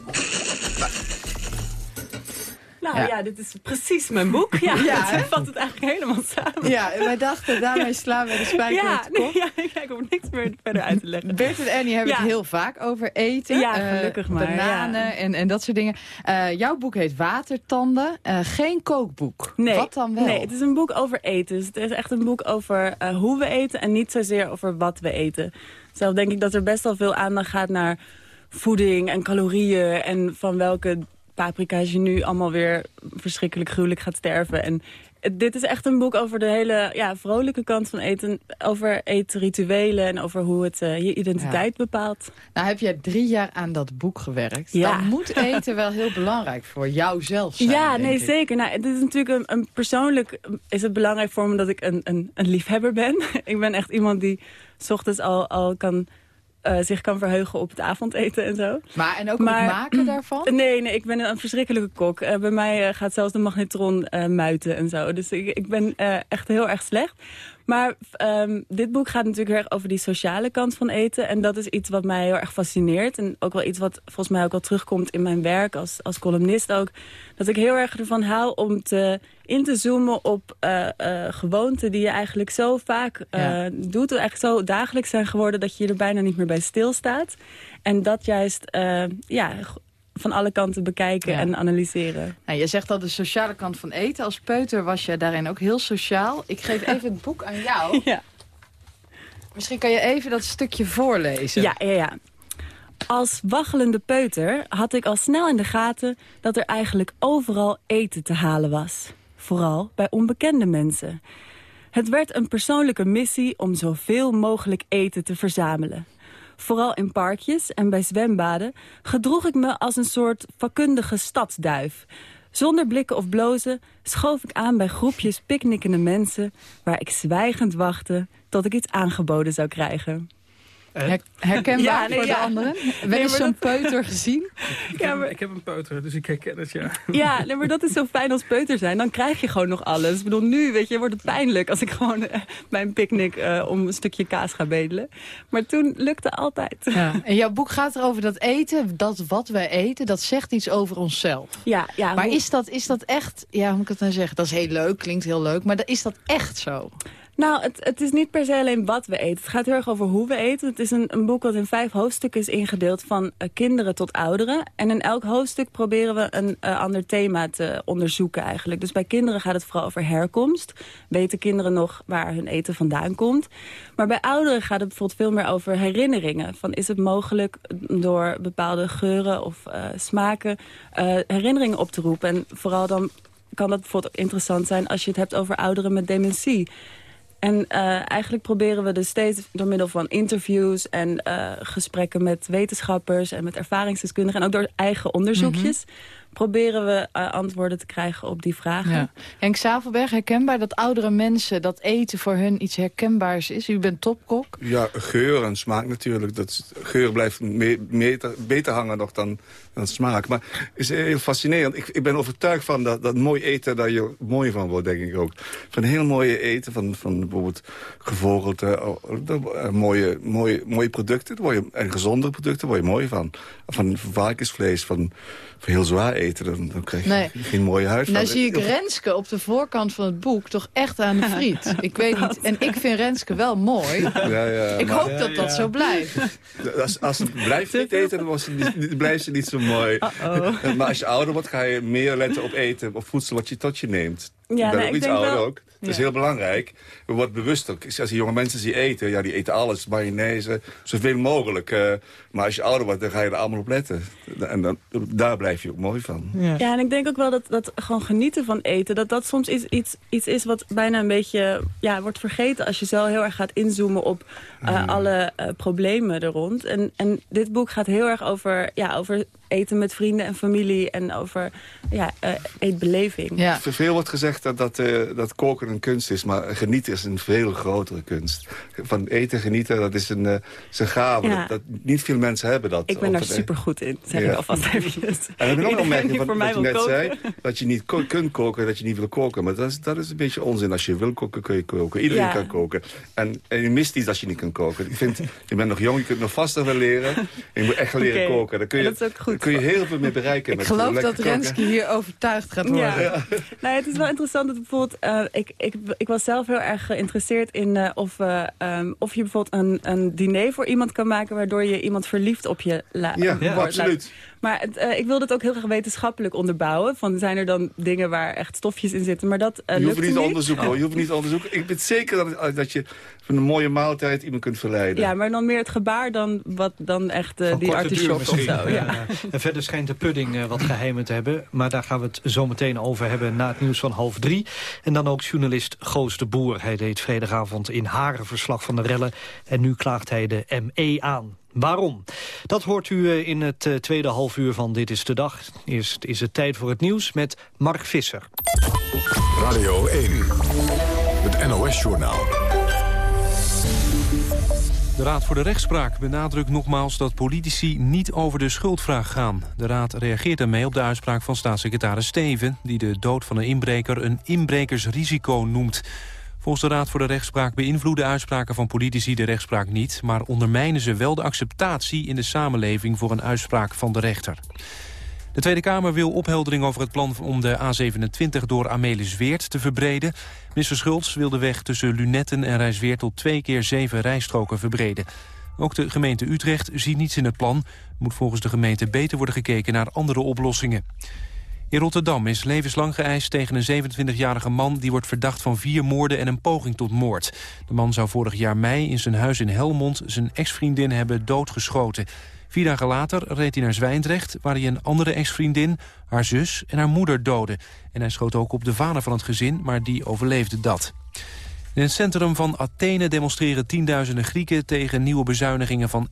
Nou ja. dit is precies mijn boek. Ja, [laughs] [laughs] Ja, het vat het eigenlijk helemaal samen. Ja, wij dachten, daarmee slaan we de spijker ja, op de kop. nee, ja, ik hoef niks meer verder uit te leggen. Bert en Annie hebben het heel vaak over eten. Ja, eh, gelukkig maar, Bananen en, en dat soort dingen. Eh, jouw boek heet Watertanden. Eh, geen kookboek. Nee, Wat dan wel? Nee, het is een boek over eten. Dus het is echt een boek over hoe we eten en niet zozeer over wat we eten. Zelf denk ik dat er best wel veel aandacht gaat naar voeding en calorieën... en van welke paprika's je nu allemaal weer verschrikkelijk gruwelijk gaat sterven. En dit is echt een boek over de hele ja, vrolijke kant van eten. Over eetrituelen en over hoe het eh, je identiteit bepaalt. Nou heb jij drie jaar aan dat boek gewerkt. Ja. Dan moet eten wel heel belangrijk voor jou zelf zijn. Ja, nee, ik. zeker. Nou, het is natuurlijk een, een persoonlijk is het belangrijk voor me dat ik een, een, een liefhebber ben. [laughs] ik ben echt iemand die 's ochtends al, al kan, eh, zich kan verheugen op het avondeten en zo. Maar en ook het maken daarvan? [clears throat] Nee, nee, ik ben een verschrikkelijke kok. Eh, bij mij eh, gaat zelfs de magnetron muiten en zo. Dus ik, ik ben echt heel erg slecht. Maar ehm, dit boek gaat natuurlijk heel erg over die sociale kant van eten. En dat is iets wat mij heel erg fascineert. En ook wel iets wat volgens mij ook wel terugkomt in mijn werk als, als columnist ook. Dat ik heel erg ervan hou om te, in te zoomen op eh, eh, gewoonten die je eigenlijk zo vaak eh, Ja. doet. Eigenlijk zo dagelijks zijn geworden dat je er bijna niet meer bij stilstaat. En dat juist ja, van alle kanten bekijken Ja. en analyseren. Nou, je zegt al de sociale kant van eten. Als peuter was je daarin ook heel sociaal. Ik geef even het boek aan jou. [laughs] Ja. Misschien kan je even dat stukje voorlezen. Ja, ja, ja. Als waggelende peuter had ik al snel in de gaten dat er eigenlijk overal eten te halen was. Vooral bij onbekende mensen. Het werd een persoonlijke missie om zoveel mogelijk eten te verzamelen. Vooral in parkjes en bij zwembaden gedroeg ik me als een soort vakkundige stadsduif. Zonder blikken of blozen schoof ik aan bij groepjes picknickende mensen... waar ik zwijgend wachtte tot ik iets aangeboden zou krijgen. Her- herkenbaar Ja, nee, voor ja. de anderen? Wel eens maar zo'n dat- peuter gezien? [laughs] Ik, heb, ik heb een peuter, dus ik herken het, ja. Ja, nee, maar dat is zo fijn als peuter zijn. Dan krijg je gewoon nog alles. Ik bedoel, nu weet je, wordt het pijnlijk als ik gewoon eh, bij een picknick eh, om een stukje kaas ga bedelen. Maar toen lukte altijd. Ja. [laughs] En jouw boek gaat erover dat eten, dat wat wij eten, dat zegt iets over onszelf. Ja, ja. Maar hoe- is dat, is dat echt, ja, hoe moet ik het nou zeggen? Dat is heel leuk, klinkt heel leuk, maar dat- is dat echt zo? Nou, het, het is niet per se alleen wat we eten. Het gaat heel erg over hoe we eten. Het is een, een boek dat in vijf hoofdstukken is ingedeeld... van eh, kinderen tot ouderen. En in elk hoofdstuk proberen we een eh, ander thema te onderzoeken eigenlijk. Dus bij kinderen gaat het vooral over herkomst. Weten kinderen nog waar hun eten vandaan komt? Maar bij ouderen gaat het bijvoorbeeld veel meer over herinneringen. Van is het mogelijk door bepaalde geuren of eh, smaken... herinneringen op te roepen? En vooral dan kan dat bijvoorbeeld interessant zijn... als je het hebt over ouderen met dementie... En eh, eigenlijk proberen we dus steeds door middel van interviews en eh, gesprekken met wetenschappers en met ervaringsdeskundigen en ook door eigen onderzoekjes proberen we eh, antwoorden te krijgen op die vragen. Ja. Henk Zavelberg, herkenbaar dat oudere mensen, dat eten voor hun iets herkenbaars is? U bent topkok. Ja, geur en smaak natuurlijk. Dat, geur blijft me- meter- beter hangen nog dan, dan smaak. Maar het is heel fascinerend. Ik, ik ben overtuigd van dat, dat mooi eten, daar je mooi van wordt, denk ik ook. Van heel mooie eten, van, van bijvoorbeeld gevogelte, oh, eh, mooie, mooie, mooie producten. Daar word je, en gezondere producten, daar word je mooi van. Van varkensvlees, van, van heel zwaar eten, dan, dan krijg je Nee. geen mooie huid van. Nou zie ik Renske op de voorkant van het boek toch echt aan de friet. [laughs] Ik weet niet. En ik vind Renske wel mooi. Ja, ja, ik maar- hoop dat dat zo blijft. Als, als ze blijft [laughs] niet eten, dan was ze niet, blijft ze niet zo mooi. [laughs] Maar als je ouder wordt, ga je meer letten op eten, op voedsel wat je tot je neemt. Ja, ik ben nou, ook ik iets denk ouder wel- ook. Het is Ja. heel belangrijk. We worden bewuster. Als je jonge mensen ziet eten, ja, die eten alles. Mayonaise, zoveel mogelijk. eh, maar als je ouder wordt, dan ga je er allemaal op letten. En dan, daar blijf je ook mooi van. Ja. en ik denk ook wel dat, dat gewoon genieten van eten... dat dat soms iets, iets, iets is wat bijna een beetje ja, wordt vergeten... als je zo heel erg gaat inzoomen op eh, alle eh, problemen er rond. En, en dit boek gaat heel erg over, ja, over eten met vrienden en familie... en over ja, eh, eetbeleving. Veel wordt gezegd dat, dat, eh, dat koken een kunst is, maar genieten is een veel grotere kunst. Van eten genieten, dat is een, eh, is een gave. Ja. Dat, dat, niet veel mensen hebben dat. Ik ben daar super goed in, zeg Ja. ik alvast eventjes. En dan heb ik nog een opmerking van wat je net zei. Dat je niet ko- kunt koken, dat je niet wil koken. Maar dat is, dat is een beetje onzin. Als je wil koken, kun je koken. Iedereen Ja. kan koken. En, en je mist iets als je niet kunt koken. Ik vind, je bent nog jong, je kunt nog vaster wel leren. En je moet echt gaan leren koken. Daar kun je, En dat is ook goed. daar kun je heel veel mee bereiken. Ik met geloof dat koken. Renske hier overtuigd gaat worden. Ja. Nou, het is wel interessant dat bijvoorbeeld... eh, ik, ik, ik was zelf heel erg geïnteresseerd in eh, of, eh, ehm, of je bijvoorbeeld een, een diner voor iemand kan maken... waardoor je iemand verliefd op je la- Ja, wordt. absoluut. Maar het, eh, ik wil het ook heel graag wetenschappelijk onderbouwen. Van, zijn er dan dingen waar echt stofjes in zitten? Maar dat eh Je hoeft niet te niet. onderzoeken hoor. Je hoeft het niet te onderzoeken. Ik weet zeker dat, dat je van een mooie maaltijd iemand kunt verleiden. Ja, maar dan meer het gebaar dan, wat, dan echt eh, die artichok of misschien. zo. Ja. Ja. En verder schijnt de pudding eh, wat geheimen te hebben. Maar daar gaan we het zo meteen over hebben na het nieuws van half drie. En dan ook journalist Goos de Boer. Hij deed vrijdagavond in Haren verslag van de rellen. En nu klaagt hij de ME aan. Waarom? Dat hoort u eh, in het eh, tweede halfuur van Dit is de Dag. Eerst is het tijd voor het nieuws met Mark Visser. Radio 1, het NOS-journaal. De Raad voor de Rechtspraak benadrukt nogmaals dat politici niet over de schuldvraag gaan. De Raad reageert daarmee op de uitspraak van staatssecretaris Steven... die de dood van een inbreker een inbrekersrisico noemt. Volgens de Raad voor de Rechtspraak beïnvloeden uitspraken van politici de rechtspraak niet... maar ondermijnen ze wel de acceptatie in de samenleving voor een uitspraak van de rechter. De Tweede Kamer wil opheldering over het plan om de A27 door Amelis Weert te verbreden. Minister Schultz wil de weg tussen Lunetten en Rijsweert tot twee keer zeven rijstroken verbreden. Ook de gemeente Utrecht ziet niets in het plan. Moet volgens de gemeente beter worden gekeken naar andere oplossingen. In Rotterdam is levenslang geëist tegen een 27-jarige man... die wordt verdacht van vier moorden en een poging tot moord. De man zou vorig jaar mei in zijn huis in Helmond... zijn ex-vriendin hebben doodgeschoten. Vier dagen later reed hij naar Zwijndrecht... waar hij een andere ex-vriendin, haar zus en haar moeder doodde. En hij schoot ook op de vader van het gezin, maar die overleefde dat. In het centrum van Athene demonstreren tienduizenden Grieken... tegen nieuwe bezuinigingen van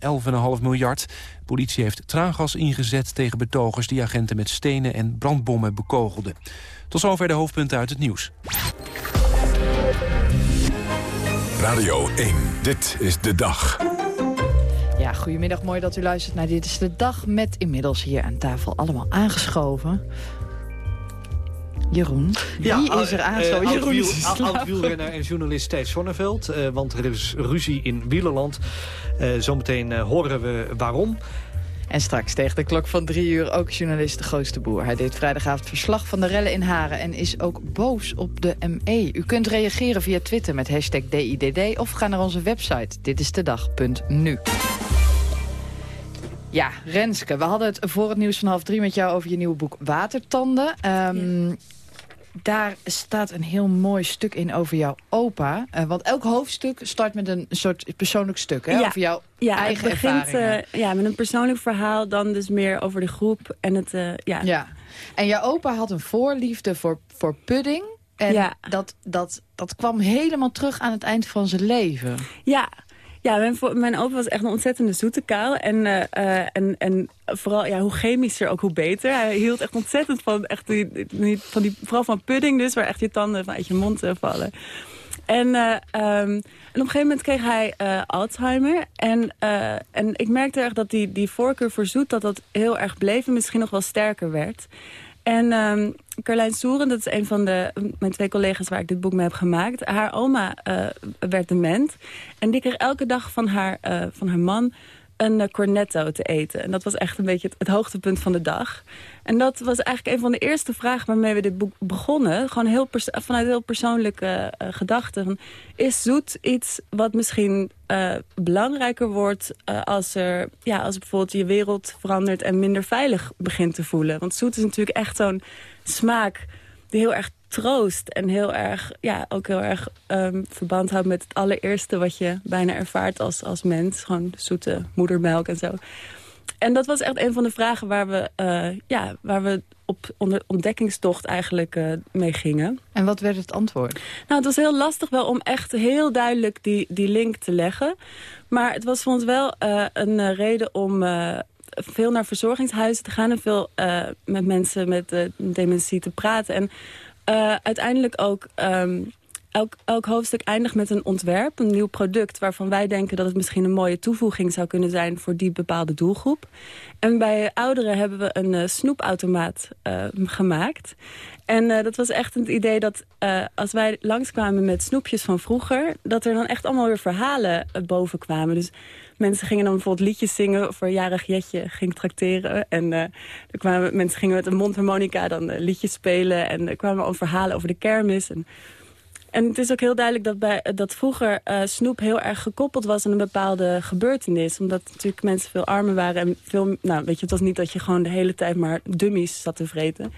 11,5 miljard. De politie heeft traangas ingezet tegen betogers... die agenten met stenen en brandbommen bekogelden. Tot zover de hoofdpunten uit het nieuws. Radio 1, dit is de dag. Ja, goedemiddag. Mooi dat u luistert naar Dit is de Dag... met inmiddels hier aan tafel allemaal aangeschoven. Jeroen, wie is er aangeschoven? Uh, Jeroen is in slaap. Oud-wielrenner en journalist Thijs Sonneveld. Uh, want er is ruzie in wielerland. Uh, zometeen horen we waarom. En straks tegen de klok van drie uur ook journalist de grootste boer. Hij deed vrijdagavond verslag van de rellen in Haren... en is ook boos op de ME. U kunt reageren via Twitter met hashtag DIDD... of ga naar onze website ditistedag.nu. Ja, Renske, we hadden het voor het nieuws van half drie met jou... over je nieuwe boek Watertanden. Um, ja. Daar staat een heel mooi stuk in over jouw opa. Uh, want elk hoofdstuk start met een soort persoonlijk stuk. Hè? Ja. Over jouw ja, eigen het begint, ervaringen. Uh, ja, met een persoonlijk verhaal. Dan dus meer over de groep. En, het, uh, ja. Ja. en jouw opa had een voorliefde voor, voor pudding. En ja. dat, dat, dat kwam helemaal terug aan het eind van zijn leven. Ja, ja, mijn, opa was echt een ontzettende zoete kuil. En, uh, uh, en, en vooral, ja, hoe chemischer ook, hoe beter. Hij hield echt ontzettend van, echt die, van die, vooral van pudding dus, waar echt je tanden van uit je mond uh, vallen. En, um, en op een gegeven moment kreeg hij Alzheimer. En, en ik merkte erg dat die, die voorkeur voor zoet, dat dat heel erg bleef en misschien nog wel sterker werd. En um, Carlijn Soeren, dat is een van de, mijn twee collega's waar ik dit boek mee heb gemaakt. Haar oma uh, werd dement. En die kreeg elke dag van haar, uh, van haar man een eh, cornetto te eten. En dat was echt een beetje het, hoogtepunt van de dag. En dat was eigenlijk een van de eerste vragen waarmee we dit boek begonnen. Gewoon heel vanuit heel persoonlijke eh, gedachten. Is zoet iets wat misschien eh, belangrijker wordt als, er, ja, als bijvoorbeeld je wereld verandert en minder veilig begint te voelen? Want zoet is natuurlijk echt zo'n smaak die heel erg troost en heel erg, ja, ook heel erg ehm, verband houdt met het allereerste wat je bijna ervaart als, als mens. Gewoon zoete moedermelk en zo. En dat was echt een van de vragen waar we, eh, ja, waar we op onder ontdekkingstocht eigenlijk eh, mee gingen. En wat werd het antwoord? Nou, het was heel lastig wel om echt heel duidelijk die, die link te leggen. Maar het was voor ons wel eh, een reden om veel naar verzorgingshuizen te gaan... en veel met mensen met dementie te praten. En eh, uiteindelijk ook... ehm, Elk, elk hoofdstuk eindigt met een ontwerp, een nieuw product... waarvan wij denken dat het misschien een mooie toevoeging zou kunnen zijn... voor die bepaalde doelgroep. En bij ouderen hebben we een eh, snoepautomaat eh, gemaakt. En eh, dat was echt het idee dat als wij langskwamen met snoepjes van vroeger... dat er dan echt allemaal weer verhalen boven kwamen. Dus mensen gingen dan bijvoorbeeld liedjes zingen... een jarig Jetje ging trakteren. En eh, er kwamen, mensen gingen met een mondharmonica dan eh, liedjes spelen... en er kwamen al verhalen over de kermis... En, en het is ook heel duidelijk dat, bij, dat vroeger eh, snoep heel erg gekoppeld was aan een bepaalde gebeurtenis. Omdat natuurlijk mensen veel armer waren. En veel, nou, weet je, het was niet dat je gewoon de hele tijd maar dummies zat te vreten.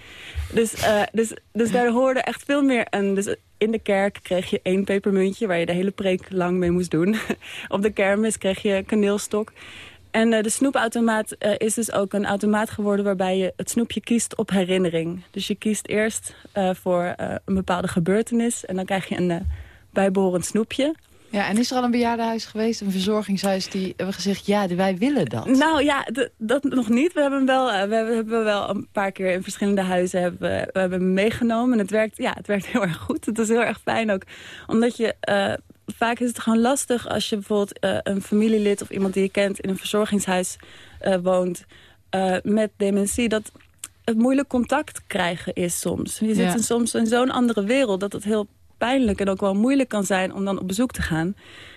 Dus, eh, dus, dus daar hoorde echt veel meer een... Dus in de kerk kreeg je één pepermuntje waar je de hele preek lang mee moest doen. [laughs] Op de kermis kreeg je kaneelstok. En eh, de snoepautomaat eh, is dus ook een automaat geworden... waarbij je het snoepje kiest op herinnering. Dus je kiest eerst eh, voor een bepaalde gebeurtenis... en dan krijg je een eh, bijbehorend snoepje. Ja, en is er al een bejaardenhuis geweest, een verzorgingshuis... die hebben gezegd, ja, wij willen dat? Nou ja, dat nog niet. We hebben wel, we hebben, wel een paar keer in verschillende huizen hebben, we- hebben meegenomen. En het werkt, ja, het werkt [laughs] heel erg goed. Het is heel erg fijn ook. Omdat je... vaak is het gewoon lastig als je bijvoorbeeld eh, een familielid of iemand die je kent in een verzorgingshuis eh, woont eh, met dementie. Dat het moeilijk contact krijgen is soms. Je zit Ja. in soms in zo'n andere wereld dat het heel pijnlijk en ook wel moeilijk kan zijn om dan op bezoek te gaan.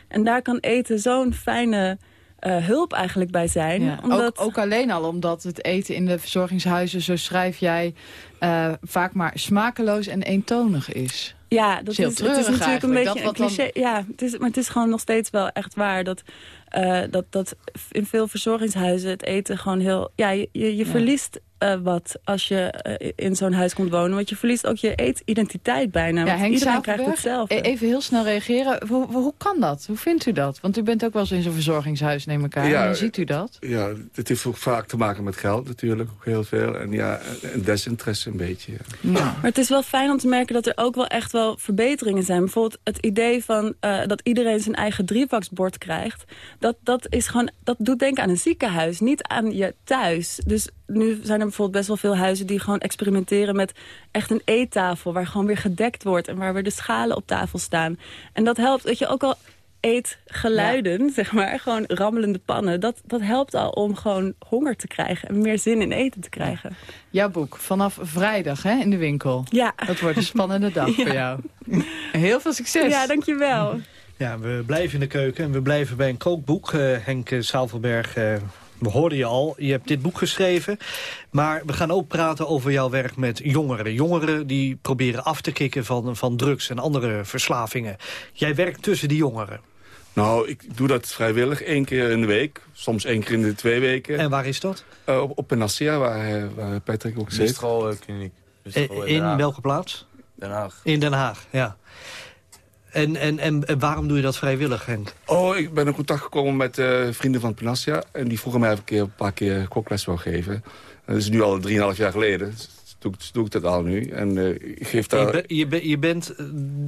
En daar kan eten zo'n fijne eh, hulp eigenlijk bij zijn. Ja, omdat... ook, ook alleen al omdat het eten in de verzorgingshuizen, zo schrijf jij, eh, vaak maar smakeloos en eentonig is. Ja, dat is heel is, het is natuurlijk een beetje een dan- cliché. Ja, het is, maar het is gewoon nog steeds wel echt waar dat, eh, dat, dat in veel verzorgingshuizen het eten gewoon heel... Ja, je, je, je Ja. verliest eh, wat als je eh, in zo'n huis komt wonen. Want je verliest ook je eetidentiteit bijna. Ja, want Henk iedereen krijgt hetzelfde. e- even heel snel reageren. Hoe, hoe kan dat? Hoe vindt u dat? Want u bent ook wel eens in zo'n verzorgingshuis, neem ik aan. Ja, en ziet u dat? Ja, het heeft ook vaak te maken met geld natuurlijk, ook heel veel. En ja, en desinteresse een beetje. ja. Maar het is wel fijn om te merken dat er ook wel echt wel verbeteringen zijn. Bijvoorbeeld het idee van eh, dat iedereen zijn eigen drievaksbord krijgt. Dat, dat, is gewoon, dat doet denken aan een ziekenhuis, niet aan je thuis. Dus nu zijn er bijvoorbeeld best wel veel huizen die gewoon experimenteren met echt een eettafel. Waar gewoon weer gedekt wordt en waar weer de schalen op tafel staan. En dat helpt, dat je ook al eetgeluiden, zeg maar, gewoon rammelende pannen. Dat, dat helpt al om gewoon honger te krijgen en meer zin in eten te krijgen. Jouw boek, vanaf vrijdag hè, in de winkel. Ja. Dat wordt een spannende dag [laughs] voor jou. Heel veel succes. Ja, dankjewel. Ja, we blijven in de keuken en we blijven bij een kookboek. Eh, Henk Zaalvelberg, eh, we hoorden je al. Je hebt dit boek geschreven. Maar we gaan ook praten over jouw werk met jongeren. Jongeren die proberen af te kicken van, van drugs en andere verslavingen. Jij werkt tussen die jongeren. Nou, ik doe dat vrijwillig, één keer in de week. Soms één keer in de twee weken. En waar is dat? Eh, op, op Penassia, waar, eh, waar Patrick ook zit. Mistral-kliniek. Eh, in welke plaats? Den Haag. In Den Haag, ja. En, en, en, waarom doe je dat vrijwillig, Henk? Oh, ik ben in contact gekomen met eh, vrienden van Penassia. En die vroegen mij een, keer, een paar keer kokles wou geven. En dat is nu al 3,5 jaar geleden. Doe, ik- doe ik dat al nu. En eh, ik geef daar... Je, be- je, be- je bent eh,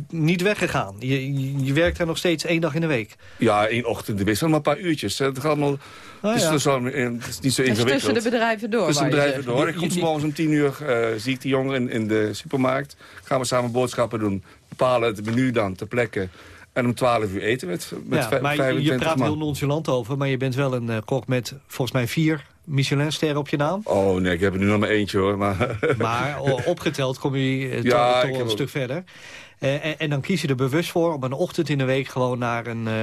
niet weggegaan. Je, je, je werkt daar nog steeds één dag in de week. Ja, één ochtend de week. maar een paar uurtjes. hè. Het, gaat allemaal, Ah, het, is ja. dus eh, het is niet zo ingewikkeld. tussen de bedrijven door. Tussen de bedrijven door. Ik kom 's morgens om 10 uur, eh, zie ik die jongen in, in de supermarkt. Gaan we samen boodschappen doen. Bepalen het menu dan ter plekke. En om 12 uur eten met, met ja, maar je- 25 je praat man. heel nonchalant over, maar je bent wel een eh, kok met volgens mij vier Michelinster op je naam? Oh nee, ik heb er nu nog maar eentje hoor. Maar, [laughs] Maar o- opgeteld kom je eh, Ja, toch, een ook- stuk verder. Eh, en, en dan kies je er bewust voor om een ochtend in de week... gewoon naar een eh,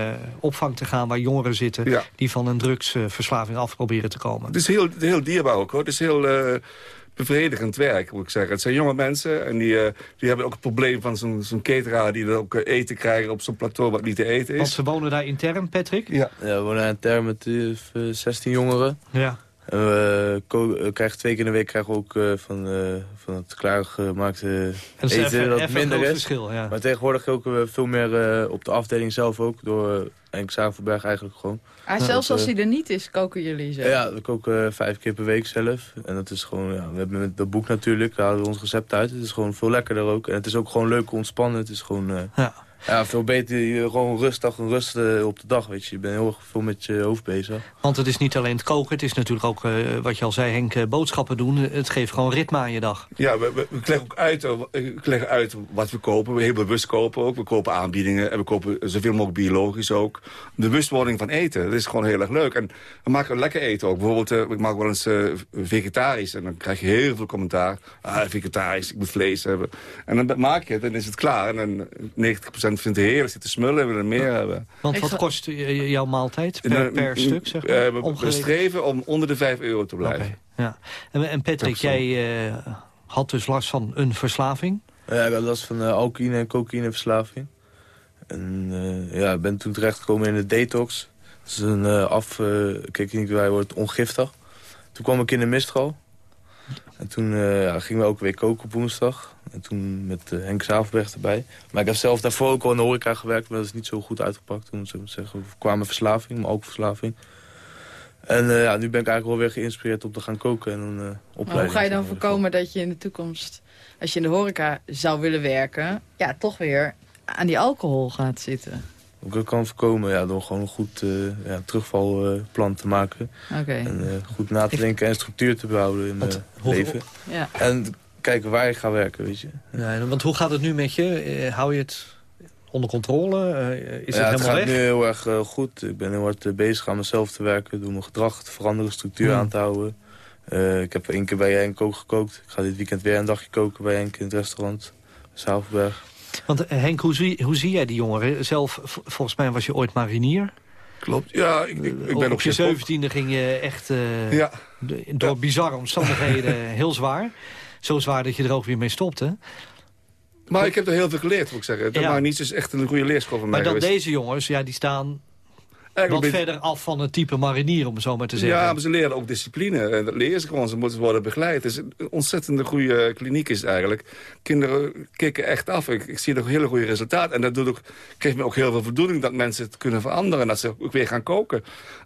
opvang te gaan waar jongeren zitten... die van een drugsverslaving af proberen te komen. Het is heel, heel dierbaar ook hoor. Het is heel eh, bevredigend werk, moet ik zeggen. Het zijn jonge mensen en die, eh, die hebben ook het probleem van zo'n zo'n cateraar... die er ook eten krijgen op zo'n plateau wat niet te eten Want is. ze wonen daar intern, Patrick? Ja. Ja, we wonen in term met eh, v- 16 jongeren. Ja. En we ko- eh, krijgen twee keer in de week krijgen we ook eh, van, eh, van het klaargemaakte Dat eten even- dat even een minder groot is. verschil, ja. Maar tegenwoordig koken we veel meer eh, op de afdeling zelf ook. Door Henk Zavelberg eigenlijk gewoon. Ah, Ja, zelfs dat, als eh, hij er niet is, koken jullie zelf? Ja, we koken eh, vijf keer per week zelf. En dat is gewoon, ja, we hebben met dat boek natuurlijk, daar halen we ons recept uit. Het is gewoon veel lekkerder ook. En het is ook gewoon leuk ontspannen. Het is gewoon, eh, ja. veel beter, gewoon rustig en rust eh, op de dag, weet je. Je bent heel erg veel met je hoofd bezig. Want het is niet alleen het koken, het is natuurlijk ook, eh, wat je al zei, Henk, eh, boodschappen doen. Het geeft gewoon ritme aan je dag. Ja, we, we, we leggen ook uit, uit wat we kopen. We heel bewust kopen ook. We kopen aanbiedingen en we kopen zoveel mogelijk biologisch ook. De bewustwording van eten, dat is gewoon heel erg leuk. En we maken lekker eten ook. Bijvoorbeeld, ik maak wel eens eh, vegetarisch. En dan krijg je heel veel commentaar. Ah, vegetarisch, ik moet vlees hebben. En dan maak je het en is het klaar. En dan 90% vindt het heerlijk, zit te smullen en willen meer hebben. Want wat kost eh, jouw maaltijd per, per stuk, zeg maar? Eh, we- we, streven om onder de 5 euro te blijven. Ja. En, en Patrick, jij eh, had dus last van een verslaving. Ja, ik had last van uh, alcohine- en cocaïneverslaving. En uh, ja, ik ben toen terechtgekomen in de detox. Dat is een uh, af... kijk, niet, wij wordt ongiftig. Toen kwam ik in de mistral. En toen ja, gingen we ook weer koken op woensdag. En toen met Henk Zavelberg erbij. Maar ik heb zelf daarvoor ook al in de horeca gewerkt. Maar dat is niet zo goed uitgepakt. Toen zou ik zeggen, kwam mijn verslaving, mijn alcoholverslaving. En uh, ja, nu ben ik eigenlijk wel weer geïnspireerd om te gaan koken en een uh, opleiding. hoe ga je dan voorkomen dat je in de toekomst, als je in de horeca zou willen werken, ja, toch weer aan die alcohol gaat zitten? Hoe ik dat kan voorkomen? Ja, door gewoon een goed uh, ja, terugvalplan te maken. Okay. En goed na te denken en structuur te behouden in het leven. Ja. En kijken waar je gaat werken, weet je. Ja, want hoe gaat het nu met je? hou je het onder controle? Uh, is ja, het helemaal het gaat weg? nu heel erg uh, goed. Ik ben heel hard uh, bezig aan mezelf te werken. Door mijn gedrag te veranderen, structuur Hmm. aan te houden. ik heb één keer bij Henk ook gekookt. Ik ga dit weekend weer een dagje koken bij Henk in het restaurant. Zavelberg. Want Henk, hoe zie, hoe zie jij die jongeren? Zelf, volgens mij was je ooit marinier. Klopt, ja. Ik, ik, ik ben op je zeventiende ging je echt ja. door ja. bizarre omstandigheden [laughs] heel zwaar. Zo zwaar dat je er ook weer mee stopte. Maar ik heb er heel veel geleerd, moet ik zeggen. Dat Ja. maar niets is echt een goede leerschool van mij Maar dan geweest. deze jongens, ja, die staan Eigenlijk wat verder af van het type marinier, om het zo maar te zeggen. Ja, maar ze leren ook discipline. En dat leren ze gewoon. Ze moeten worden begeleid. Het is een ontzettend goede kliniek is eigenlijk. Kinderen kicken echt af. Ik, ik zie er hele goede resultaten. En dat doet ook, geeft me ook heel veel voldoening dat mensen het kunnen veranderen. En dat ze ook weer gaan koken.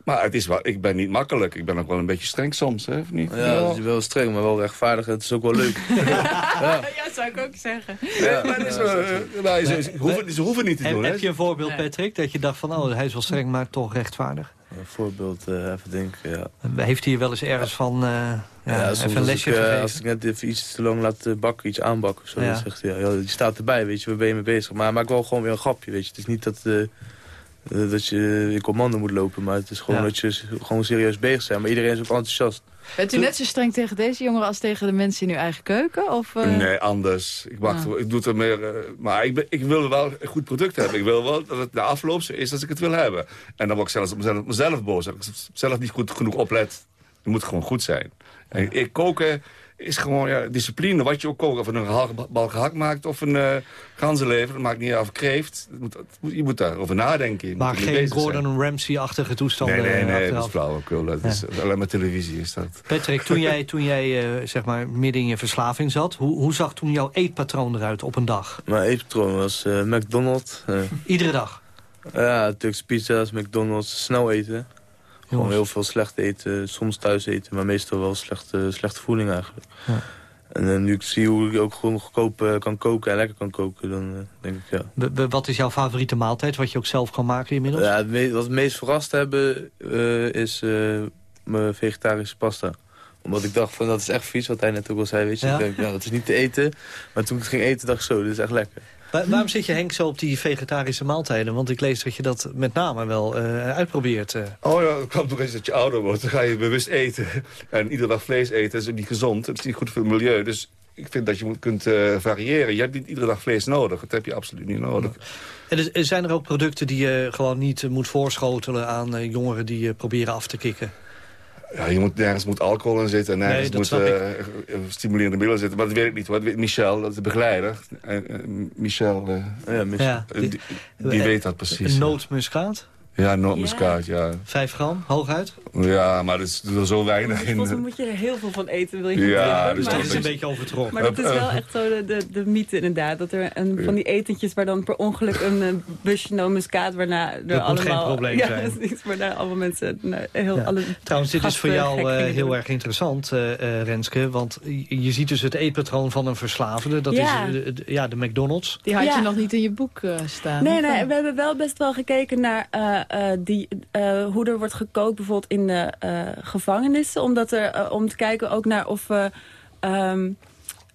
Maar het is wel, ik ben niet makkelijk. Ik ben ook wel een beetje streng soms, hè? Of niet? Ja, dat is wel streng, maar wel rechtvaardig. Het is ook wel leuk. [laughs] ja. zou ik ook zeggen. Ze, hoeven, niet te doen. hè. heb je een voorbeeld, Patrick, dat je dacht van, oh, hij is wel streng, maar toch rechtvaardig? Een voorbeeld, eh, even denken, ja. Heeft hij je wel eens ergens van, eh, ja, Ja, even een als lesje ik, eh, gegeven? als ik net even iets te lang laat bakken, iets aanbakken of zo, Ja. dan zegt hij, ja, ja, die staat erbij, weet je, waar ben je mee bezig? Maar hij maakt wel gewoon weer een grapje, weet je. Het is niet dat, dat je in commando moet lopen, maar het is gewoon Ja. dat je gewoon serieus bezig bent. Maar iedereen is ook enthousiast. Bent u net zo streng tegen deze jongeren als tegen de mensen in uw eigen keuken? Of, eh? Nee, anders. Ik, Ah. ik doe het er meer... eh, maar ik, ben, ik wil wel een goed product hebben. Ik wil wel dat het de afloop zo is als ik het wil hebben. En dan word ik zelfs op mezelf, mezelf boos. Als ik zelf niet goed genoeg oplet, het moet gewoon goed zijn. En ik koken is gewoon ja, discipline. Wat je ook kookt. Of een gehaktbal gehakt maakt of een uh, ganzenlever. Dat maakt niet uit. Of kreeft. Het moet, het moet- je moet daarover nadenken. Je Maar geen. Gordon Ramsay-achtige toestanden Nee, nee, nee. achteraf. Dat is flauwekul. Dat is alleen maar televisie is dat. Patrick, toen jij, toen jij eh, zeg maar midden in je verslaving zat... Hoe, hoe zag toen jouw eetpatroon eruit op een dag? Mijn eetpatroon was eh, McDonald's. eh, Iedere dag? ja, Turkse pizza's, McDonald's, snel eten. Gewoon heel veel slecht eten, soms thuis eten, maar meestal wel slechte, slechte voeding eigenlijk. Ja. En eh, nu ik zie hoe ik ook gewoon goedkoop eh, kan koken en lekker kan koken, dan eh, denk ik ja. Wat is jouw favoriete maaltijd, wat je ook zelf kan maken inmiddels? ja het wat het meest verrast hebben is mijn vegetarische pasta. Omdat ik dacht van dat is echt vies, wat hij net ook al zei, weet je. Ja. Ik denk, ja, dat is niet te eten. Maar toen ik het ging eten dacht ik zo, dit is echt lekker. Waar- waarom zit je Henk zo op die vegetarische maaltijden? Want ik lees dat je dat met name wel eh, uitprobeert. eh. Oh ja, het komt toch eens dat je ouder wordt. Dan ga je bewust eten. [laughs] En iedere dag vlees eten dat is ook niet gezond. Het is niet goed voor het milieu. Dus ik vind dat je moet, kunt eh, variëren. Je hebt niet iedere dag vlees nodig. Dat heb je absoluut niet nodig. En er zijn er ook producten die je gewoon niet moet voorschotelen aan jongeren die proberen af te kicken? Ja, je moet, nergens moet alcohol in zitten. En nergens Nee, moet eh, eh, stimulerende middelen zitten. Maar dat weet ik niet hoor. Michel, dat is de begeleider. En, eh, Michel, eh, Ja, Michel. Ja, die, die weet dat precies. Een nootmuskaat? Ja, nootmuskaat, ja. Vijf gram, hooguit? Ja, maar er is er zo weinig in. Volgens mij moet je er heel veel van eten, wil je Ja, dus maar, dat is een beetje overtrokken. Maar dat is wel echt zo de, de, de mythe inderdaad. Dat er een, van die etentjes waar dan per ongeluk een eh, busje nootmuskaat... waarna er Dat moet geen allemaal... probleem ja, zijn. precies, waarna allemaal mensen... Nou, heel, Ja. alle Trouwens, dit is voor jou eh, heel erg interessant, eh, eh, Renske. Want je ziet dus het eetpatroon van een verslavende. Dat Ja. is de, de- ja, de McDonald's. Die had Ja. je nog niet in je boek staan. Nee, nee, we hebben wel best wel gekeken naar die, eh, hoe er wordt gekookt bijvoorbeeld in de eh, gevangenissen. Omdat er, eh, om te kijken ook naar of, eh, ehm,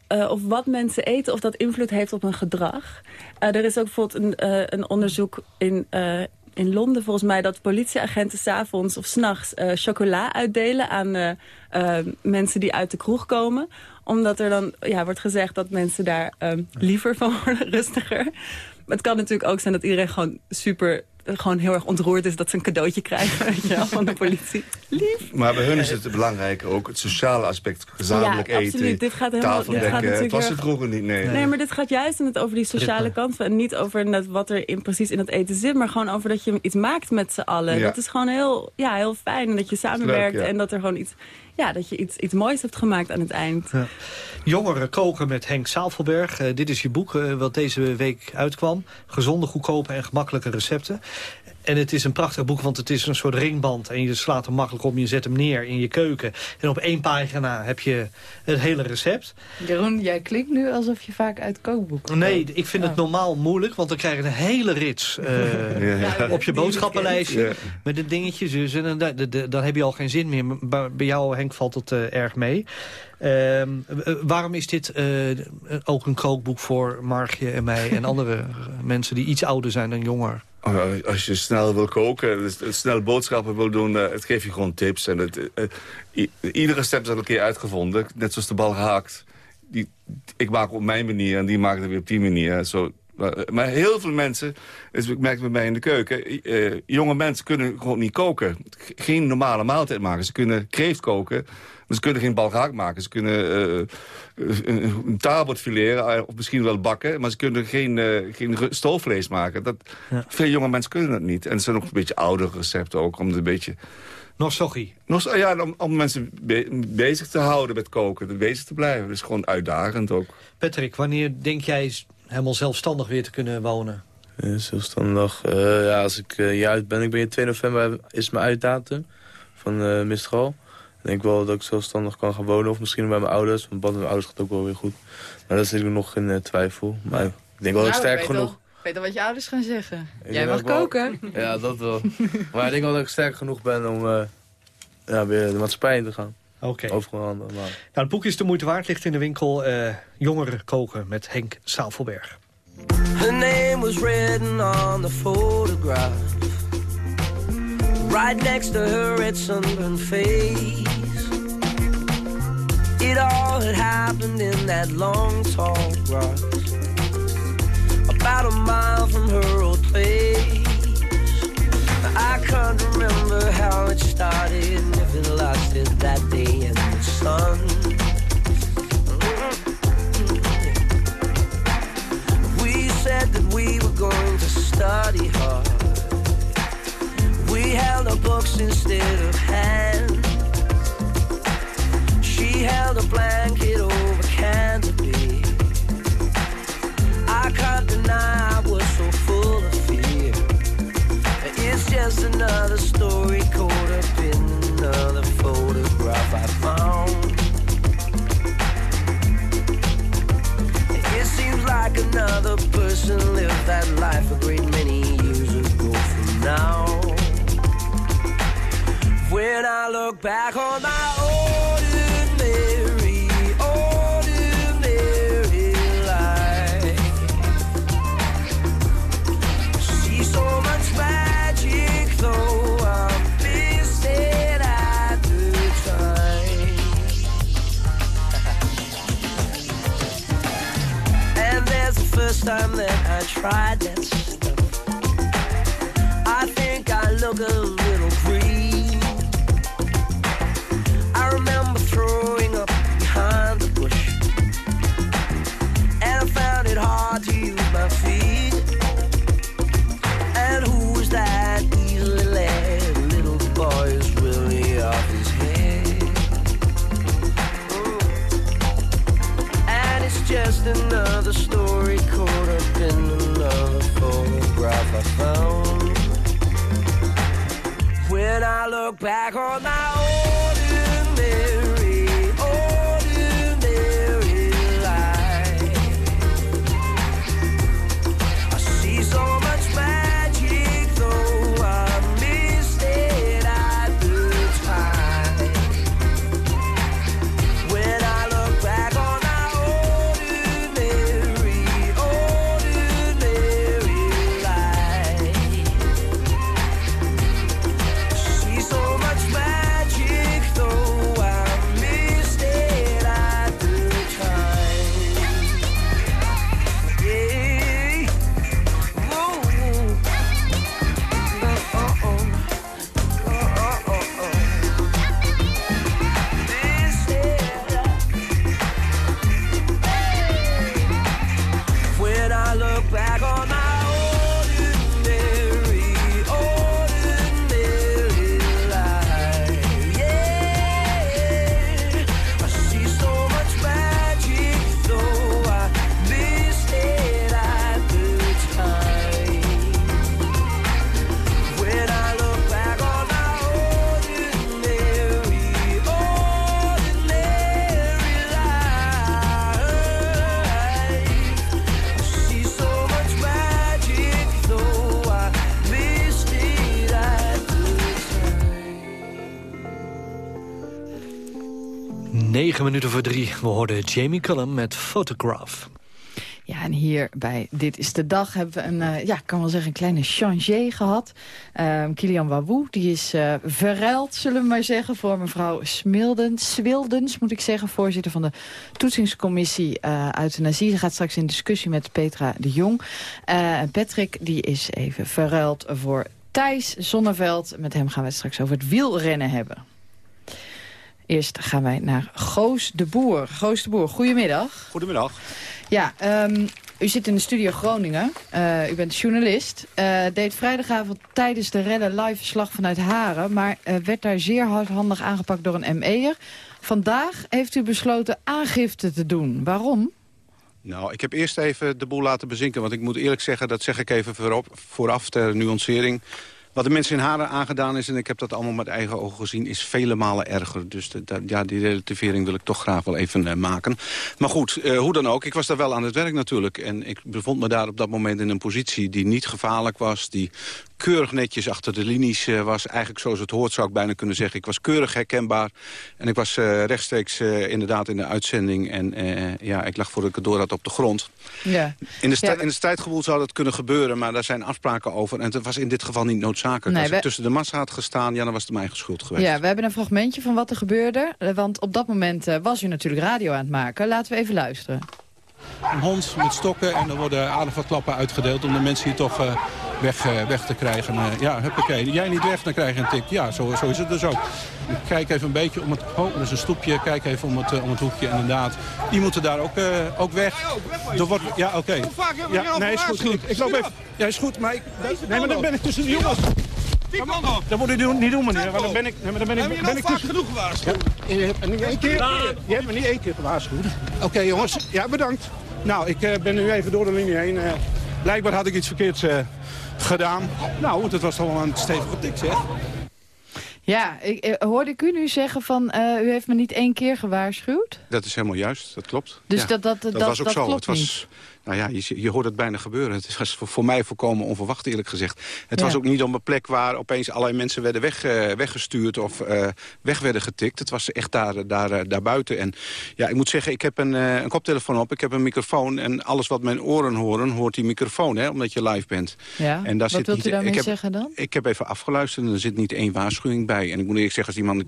eh, of wat mensen eten, of dat invloed heeft op hun gedrag. Eh, er is ook bijvoorbeeld een, eh, een onderzoek in... eh, in Londen volgens mij dat politieagenten s'avonds of s'nachts eh chocola uitdelen aan eh, eh, mensen die uit de kroeg komen. Omdat er dan ja, wordt gezegd dat mensen daar eh, liever van worden, [laughs] rustiger. Maar het kan natuurlijk ook zijn dat iedereen gewoon super, eh, gewoon heel erg ontroerd is dat ze een cadeautje krijgen [laughs] weet je wel, van de politie. Lief. Maar bij hun is het belangrijk ook het sociale aspect. Gezamenlijk Ja, eten, absoluut. Dit gaat helemaal- dit gaat Het was het vroeger niet, nee. Nee, maar dit gaat juist in het over die sociale kant. En niet over net wat er in, precies in het eten zit. Maar gewoon over dat je iets maakt met z'n allen. Ja. Dat is gewoon heel, ja, heel fijn. En dat je samenwerkt. leuk, ja. En dat er gewoon iets, ja, dat je iets, iets moois hebt gemaakt aan het eind. Ja. Jongeren koken met Henk Zavelberg. Eh, dit is je boek eh, wat deze week uitkwam. Gezonde, goedkope en gemakkelijke recepten. En het is een prachtig boek, want het is een soort ringband. En je slaat hem makkelijk om, je zet hem neer in je keuken. En op één pagina heb je het hele recept. Jeroen, jij klinkt nu alsof je vaak uit kookboeken Nee, ik vind het normaal moeilijk, want dan krijg je een hele rits eh, [laughs] Ja, ja. op je boodschappenlijstje. Ja. Met de dingetjes dus. En dan, dan, dan- dan heb je al geen zin meer. Maar bij jou, Henk, valt het eh, erg mee. Ehm, eh, waarom is dit eh, ook een kookboek voor Margje en mij en [laughs] andere eh, mensen die iets ouder zijn dan jonger? Oh, Als je snel wil koken, dus snel boodschappen wil doen, het geeft je gewoon tips. En het, eh, i- ieder recept is al een keer uitgevonden, net zoals de bal gehaakt. Die, ik maak op mijn manier en die maken het weer op die manier. Zo, maar, heel veel mensen, dus ik merk het bij mij in de keuken... eh, jonge mensen kunnen gewoon niet koken. Geen normale maaltijd maken. Ze kunnen kreeft koken, maar ze kunnen geen bal gehakt maken. Ze kunnen eh, een, een taalbord fileren, eh, of misschien wel bakken... maar ze kunnen geen, eh, geen stoofvlees maken. Dat, Veel jonge mensen kunnen dat niet. En het zijn ook een beetje oudere recepten ook, om het een beetje... Nostalgie. Nos- ja, om, om mensen be- bezig te houden met koken, bezig te blijven. Dus gewoon uitdagend ook. Patrick, wanneer denk jij helemaal zelfstandig weer te kunnen wonen? Ja, zelfstandig. Eh, ja, als ik eh, hier uit ben, ik ben hier 2 november, is mijn uitdatum van eh Mistral. Ik denk wel dat ik zelfstandig kan gaan wonen. Of misschien bij mijn ouders. Want band met mijn ouders gaat ook wel weer goed. Maar dat zit ik nog in twijfel. Maar ik denk wel dat ik Nou, sterk genoeg... Weet al wat je ouders gaan zeggen. Ik Jij mag wel- koken. Ja, dat wel. maar ik denk wel dat ik sterk genoeg ben om eh, ja, weer de maatschappij in te gaan. Oké. Overal aan. Maar... Nou, het boek is de moeite waard, ligt in de winkel. eh, jongeren koken met Henk Zavelberg. Her name was written on the photograph. Right next to her red sunburned face. It all had happened in that long, tall grass. About a mile from her old place. I can't remember how it started, and if it lasted that day in the sun. We said that we were going to study hard. We held our books instead of hands. She held a blanket over Canterbury. I can't deny I was Just another story caught up in another photograph I found. It seems like another person lived that life a great many years ago from now. When I look back on my ordinary, time that I tried that stuff. I think I look a little back on my ordinary, minuten voor drie. We hoorden Jamie Cullum met Photograph. Ja, en hier bij Dit is de Dag hebben we een, eh, ja, kan wel zeggen, een kleine changé gehad. Ehm Kilian Wawoe, die is eh verruild, zullen we maar zeggen, voor mevrouw Smildens, Swildens, moet ik zeggen, voorzitter van de toetsingscommissie eh euthanasie. Ze gaat straks in discussie met Petra de Jong. Patrick, die is even verruild voor Thijs Zonneveld. Met hem gaan we het straks over het wielrennen hebben. Eerst gaan wij naar Goos de Boer. Goos de Boer, goedemiddag. Goedemiddag. Ja, ehm, u zit in de studio Groningen. Eh, u bent journalist. Eh, deed vrijdagavond tijdens de rellen live verslag vanuit Haren... maar eh, werd daar zeer hardhandig aangepakt door een ME'er. Vandaag heeft u besloten aangifte te doen. Waarom? Nou, ik heb eerst even de boel laten bezinken. Want ik moet eerlijk zeggen, dat zeg ik even voorop, vooraf ter nuancering. Wat de mensen in Haren aangedaan is, en ik heb dat allemaal met eigen ogen gezien... is vele malen erger. Dus de- de- ja, die relativering wil ik toch graag wel even eh, maken. Maar goed, eh, hoe dan ook, ik was daar wel aan het werk natuurlijk. En ik bevond me daar op dat moment in een positie die niet gevaarlijk was... die keurig netjes achter de linies eh, was. Eigenlijk zoals het hoort zou ik bijna kunnen zeggen. Ik was keurig herkenbaar. En ik was rechtstreeks inderdaad in de uitzending. En ja, ik lag voor ik het door had op de grond. Ja. In de, Ja, in de strijdgewoel zou dat kunnen gebeuren, maar daar zijn afspraken over. En het was in dit geval niet noodzakelijk. Nee, Als ik tussen de massa had gestaan, ja, dan was het mijn schuld geweest. Ja, we hebben een fragmentje van wat er gebeurde. Eh, Want op dat moment eh, was u natuurlijk radio aan het maken. Laten we even luisteren. Een hond met stokken en er worden aardig wat klappen uitgedeeld... om de mensen hier toch eh, weg, eh, weg te krijgen. Eh, ja, huppakee. Jij niet weg, dan krijg je een tik. Ja, zo, zo is het dus ook. Ik kijk even een beetje om het... Oh, er is een stoepje. Kijk even om het, eh, om het hoekje. Inderdaad, die moeten daar ook, ook weg. Er wordt, ja, oké. Ja, nee, is goed, goed. Ik loop even. Ja, is goed, maar ik... Nee, maar dan ben ik tussen de jongens. Dat moet doen- niet doen, meneer. Want dan ben ik, nee, maar dan ben ik, ben nou ik tussen... genoeg gewaarschuwd? Ja, je hebt me niet één keer, je hebt me niet één keer gewaarschuwd. Oké jongens, ja bedankt. Nou, ik ben nu even door de linie heen. Blijkbaar had ik iets verkeerds gedaan. Nou, dat was toch wel een stevige tik zeg. Ja, ik, eh, hoorde ik u nu zeggen van... eh, u heeft me niet één keer gewaarschuwd? Dat is helemaal juist, dat klopt. Dus Ja, dat- dat- dat- was ook dat zo. klopt het was, Nou ja, je, je hoort het bijna gebeuren. Het was voor, voor mij volkomen onverwacht, eerlijk gezegd. Het Ja. was ook niet op een plek waar opeens allerlei mensen werden weg, eh, weggestuurd of eh, weg werden getikt. Het was echt daar, daar, eh, daar buiten. En ja, ik moet zeggen, ik heb een, eh, een koptelefoon op, ik heb een microfoon. En alles wat mijn oren horen, hoort die microfoon, hè, omdat je live bent. Ja, En daar wat zit wilt niet- u daarmee ik heb- zeggen dan? Ik heb even afgeluisterd en er zit niet één waarschuwing bij. En ik moet eerlijk zeggen, als iemand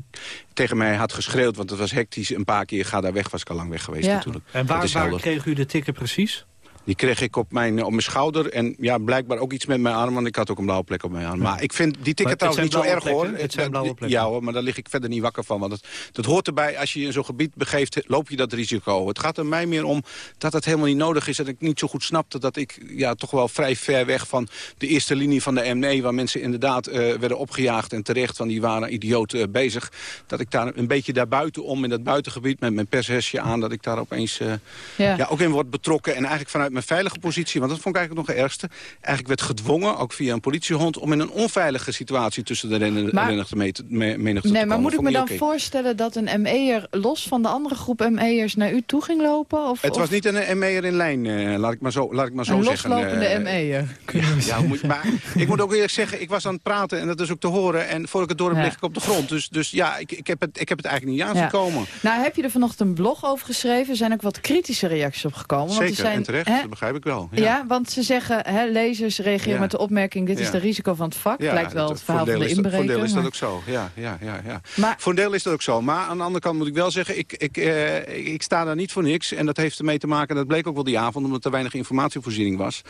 tegen mij had geschreeuwd... want het was hectisch een paar keer, ga daar weg, was ik al lang weg geweest Ja. natuurlijk. En waar, waar kreeg u de tikken precies? Die kreeg ik op mijn, op mijn schouder. En ja, blijkbaar ook iets met mijn arm, want ik had ook een blauwe plek op mijn arm. Maar ik vind die ticket trouwens niet zo erg hoor. Het zijn blauwe plekken? Ja hoor, maar daar lig ik verder niet wakker van. Want het, dat hoort erbij, als je je in zo'n gebied begeeft, loop je dat risico. Het gaat er mij meer om dat het helemaal niet nodig is. Dat ik niet zo goed snapte dat ik ja, toch wel vrij ver weg van de eerste linie van de ME... waar mensen inderdaad eh, werden opgejaagd en terecht, van die waren idioot eh, bezig. Dat ik daar een beetje daarbuiten om, in dat buitengebied met mijn pershesje aan... dat ik daar opeens eh, Ja. ja. ook in word betrokken. En eigenlijk vanuit mijn veilige positie, want dat vond ik eigenlijk nog het ergste... eigenlijk werd gedwongen, ook via een politiehond... om in een onveilige situatie tussen de rennen, Maar- menigte, mee te- me- menigte Nee, maar moet ik me dan voorstellen dat een ME'er los van de andere groep ME'ers naar u toe ging lopen? Of, Het of was niet een ME'er in lijn, eh, laat ik maar zo, laat ik maar zo een zeggen. loslopende eh, ME'er? [laughs] Ja, moet, maar ik moet ook eerlijk zeggen, ik was aan het praten en dat is ook te horen. En voor ik het door heb, Ja. lig ik op de grond. Dus, dus ja, ik, ik, heb het, ik heb het eigenlijk niet aan Ja. zien komen. Nou, heb je er vanochtend een blog over geschreven? Er zijn ook wat kritische reacties op gekomen. want er Zeker, zijn, en terecht, hè, dat begrijp ik wel. Ja. want ze zeggen, hè, lezers reageren Ja. met de opmerking... dit is de risico van het vak. Ja, Lijkt wel het verhaal van de inbreker. Voor een deel is dat ook zo, ja. ja, ja, ja. Maar- voor een deel is dat ook zo. Maar aan de andere kant moet ik wel zeggen, ik, ik, eh, ik sta daar niet voor niks. En dat heeft ermee te maken, dat bleek ook wel die avond... omdat er weinig informatievoorziening was.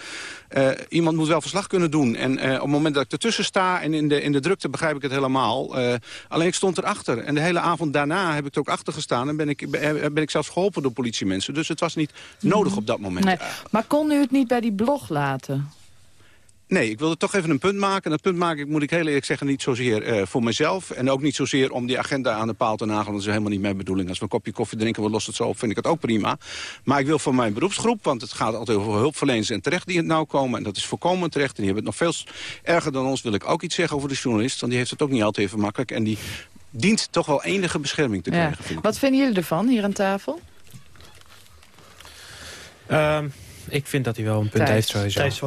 Eh, iemand moet wel verslag kunnen doen. En eh, op het moment dat ik ertussen sta en in de, in de drukte begrijp ik het helemaal. Eh, alleen ik stond erachter. En de hele avond daarna heb ik er ook achter gestaan... en ben ik, ben ben ik zelfs geholpen door politiemensen. Dus het was niet nodig op dat moment. Nee. Maar kon u het niet bij die blog laten? Nee, ik wilde toch even een punt maken. En dat punt maak ik, moet ik heel eerlijk zeggen, niet zozeer eh, voor mezelf. En ook niet zozeer om die agenda aan de paal te nagelen. Dat is helemaal niet mijn bedoeling. Als we een kopje koffie drinken, we lossen het zo op, vind ik het ook prima. Maar ik wil voor mijn beroepsgroep, want het gaat altijd over hulpverleners en terecht die in het nauw komen. En dat is volkomen terecht. En die hebben het nog veel erger dan ons, wil ik ook iets zeggen over de journalist. Want die heeft het ook niet altijd even makkelijk. En die dient toch wel enige bescherming te Ja. krijgen, vind ik. Wat vinden jullie ervan hier aan tafel? Ehm, ik vind dat hij wel een punt Thijs, heeft sowieso. Thijs.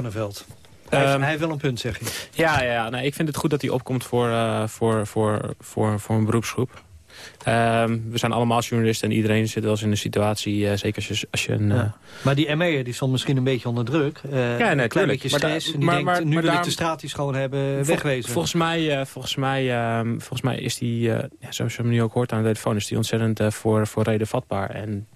Hij, heeft- Ehm, hij heeft wel een punt, zeg je. Ja, ja, ja. Nee, ik vind het goed dat hij opkomt voor, eh, voor, voor, voor, voor een beroepsgroep. Ehm, we zijn allemaal journalisten en iedereen zit wel eens in een situatie, eh, zeker als je, als je een... Ja. eh, Maar die ME'er die stond misschien een beetje onder druk. Eh, nee, een klein beetje Maar stress. maar- denkt, maar- nu maar wil ik daarom- de straat die schoon hebben, Vol- wegwezen. Volgens mij, eh, volgens mij, ehm, volgens mij is die, eh, ja, zoals je hem nu ook hoort aan de telefoon... is die ontzettend eh, voor, voor reden vatbaar. En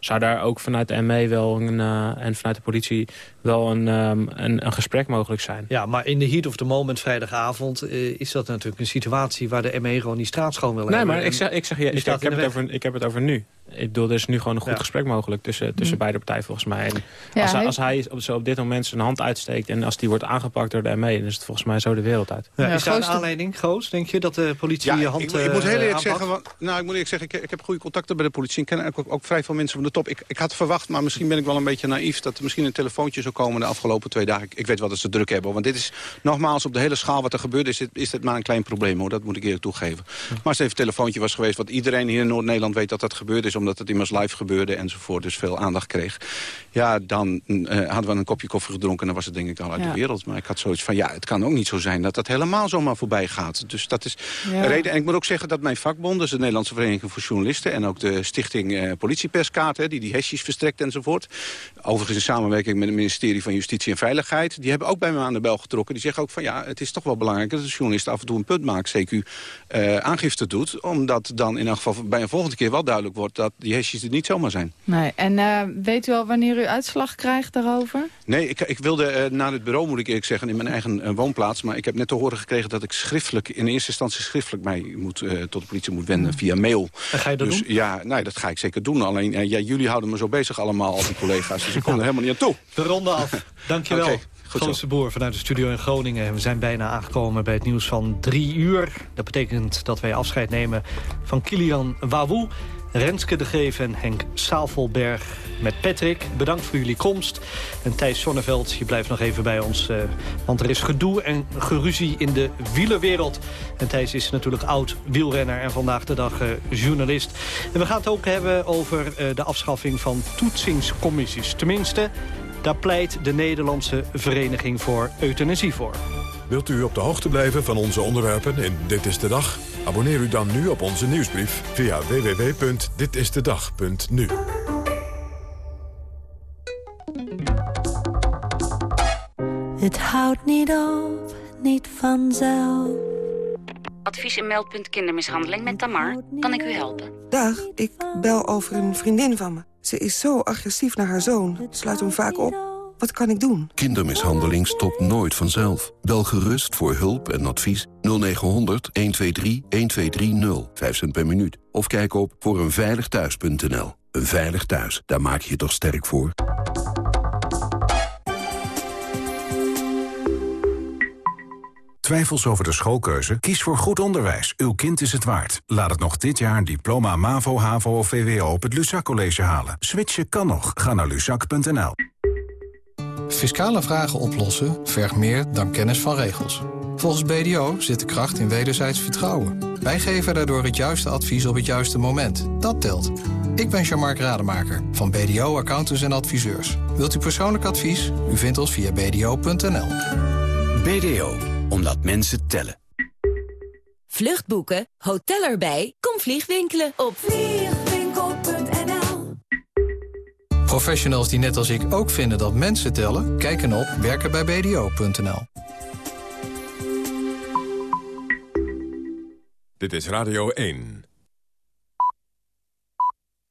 zou daar ook vanuit de ME wel een, eh, en vanuit de politie wel een, ehm, een, een gesprek mogelijk zijn. Ja, maar in de heat of the moment vrijdagavond eh, is dat natuurlijk een situatie waar de ME gewoon die straat schoon wil Nee, hebben. maar ik zeg, ik zeg ik, heb het over, ik heb het over nu. Ik bedoel, er is nu gewoon een goed Ja. gesprek mogelijk tussen, tussen beide partijen volgens mij. En Ja, als, hij, als hij op, zo op dit moment zijn hand uitsteekt en als die wordt aangepakt door de ME, dan is het volgens mij zo de wereld uit. Ja, Ja, is daar een aanleiding, Goos, denk je, dat de politie je hand ik, ik moet heel eh, eerlijk aanpakt? zeggen, want, nou, ik moet eerlijk zeggen, ik, ik heb goede contacten bij de politie. Ik ken ook, ook vrij veel mensen van de top. Ik, ik had verwacht, maar misschien ben ik wel een beetje naïef... dat er misschien een telefoontje zou komen de afgelopen twee dagen. Ik, ik weet wel dat ze druk hebben. Want dit is nogmaals op de hele schaal wat er gebeurt... is dit, is dit maar een klein probleem, hoor. Dat moet ik eerlijk toegeven. Maar als er even een telefoontje was geweest... wat iedereen hier in Noord-Nederland weet dat dat gebeurd is... omdat het immers live gebeurde enzovoort, dus veel aandacht kreeg. Ja, dan eh, hadden we een kopje koffie gedronken... en dan was het denk ik al uit Ja. de wereld. Maar ik had zoiets van, ja, het kan ook niet zo zijn... dat dat helemaal zomaar voorbij gaat. Dus dat is Ja. een reden. En ik moet ook zeggen dat mijn vakbond, dus de Nederlandse Vereniging voor Journalisten... en ook de stichting eh, Politieperskaart, hè, die die hesjes verstrekt enzovoort... overigens in samenwerking met het ministerie van Justitie en Veiligheid... die hebben ook bij me aan de bel getrokken. Die zeggen ook van ja, het is toch wel belangrijk... dat de journalist af en toe een punt maakt, CQ eh, aangifte doet... omdat dan in elk geval bij een volgende keer wel duidelijk wordt... dat die hesjes er niet zomaar zijn. Nee. En eh, weet u al wanneer u uitslag krijgt daarover? Nee, ik, ik wilde eh, naar het bureau, moet ik eerlijk zeggen, in mijn eigen eh, woonplaats. Maar ik heb net te horen gekregen dat ik schriftelijk, in eerste instantie schriftelijk mij moet, eh, tot de politie moet wenden via mail. En ga je dat dus doen? ja, nee, dat ga ik zeker doen. Alleen, ja, jullie houden me zo bezig allemaal, al die collega's. Dus ik kom er helemaal niet aan toe. We ronden af. [laughs] Dankjewel. Zo. Grootste Boer vanuit de studio in Groningen. We zijn bijna aangekomen bij het nieuws van drie uur. Dat betekent dat wij afscheid nemen van Kilian Wawoe... Renske de Geef en Henk Safelberg met Patrick. Bedankt voor jullie komst. En Thijs Sonneveld, je blijft nog even bij ons. eh, want er is gedoe en geruzie in de wielerwereld. En Thijs is natuurlijk oud wielrenner en vandaag de dag eh, journalist. En we gaan het ook hebben over eh, de afschaffing van toetsingscommissies. Tenminste, daar pleit de Nederlandse Vereniging voor Euthanasie voor. Wilt u op de hoogte blijven van onze onderwerpen in Dit is de Dag? Abonneer u dan nu op onze nieuwsbrief via www.ditistedag.nu. Het houdt niet op, niet vanzelf. Advies en meldpunt kindermishandeling met Tamar. Kan ik u helpen? Dag, ik bel over een vriendin van me. Ze is zo agressief naar haar zoon, sluit hem vaak op Wat kan ik doen? Kindermishandeling stopt nooit vanzelf. Bel gerust voor hulp en advies 0900 123 1230. 5 cent per minuut. Of kijk op voor eenveiligthuis.nl. Een veilig thuis, daar maak je je toch sterk voor? Twijfels over de schoolkeuze? Kies voor goed onderwijs. Uw kind is het waard. Laat het nog dit jaar een diploma MAVO, HAVO of VWO op het Luzak College halen. Switchen kan nog. Ga naar luzak.nl. Fiscale vragen oplossen vergt meer dan kennis van regels. Volgens BDO zit de kracht in wederzijds vertrouwen. Wij geven daardoor het juiste advies op het juiste moment. Dat telt. Ik ben Jean-Marc Rademaker van BDO Accountants en Adviseurs. Wilt u persoonlijk advies? U vindt ons via bdo.nl. BDO, omdat mensen tellen. Vluchtboeken, hotel erbij, kom vliegwinkelen op Professionals die net als ik ook vinden dat mensen tellen... kijken op werkenbijbdo.nl. Dit is Radio 1.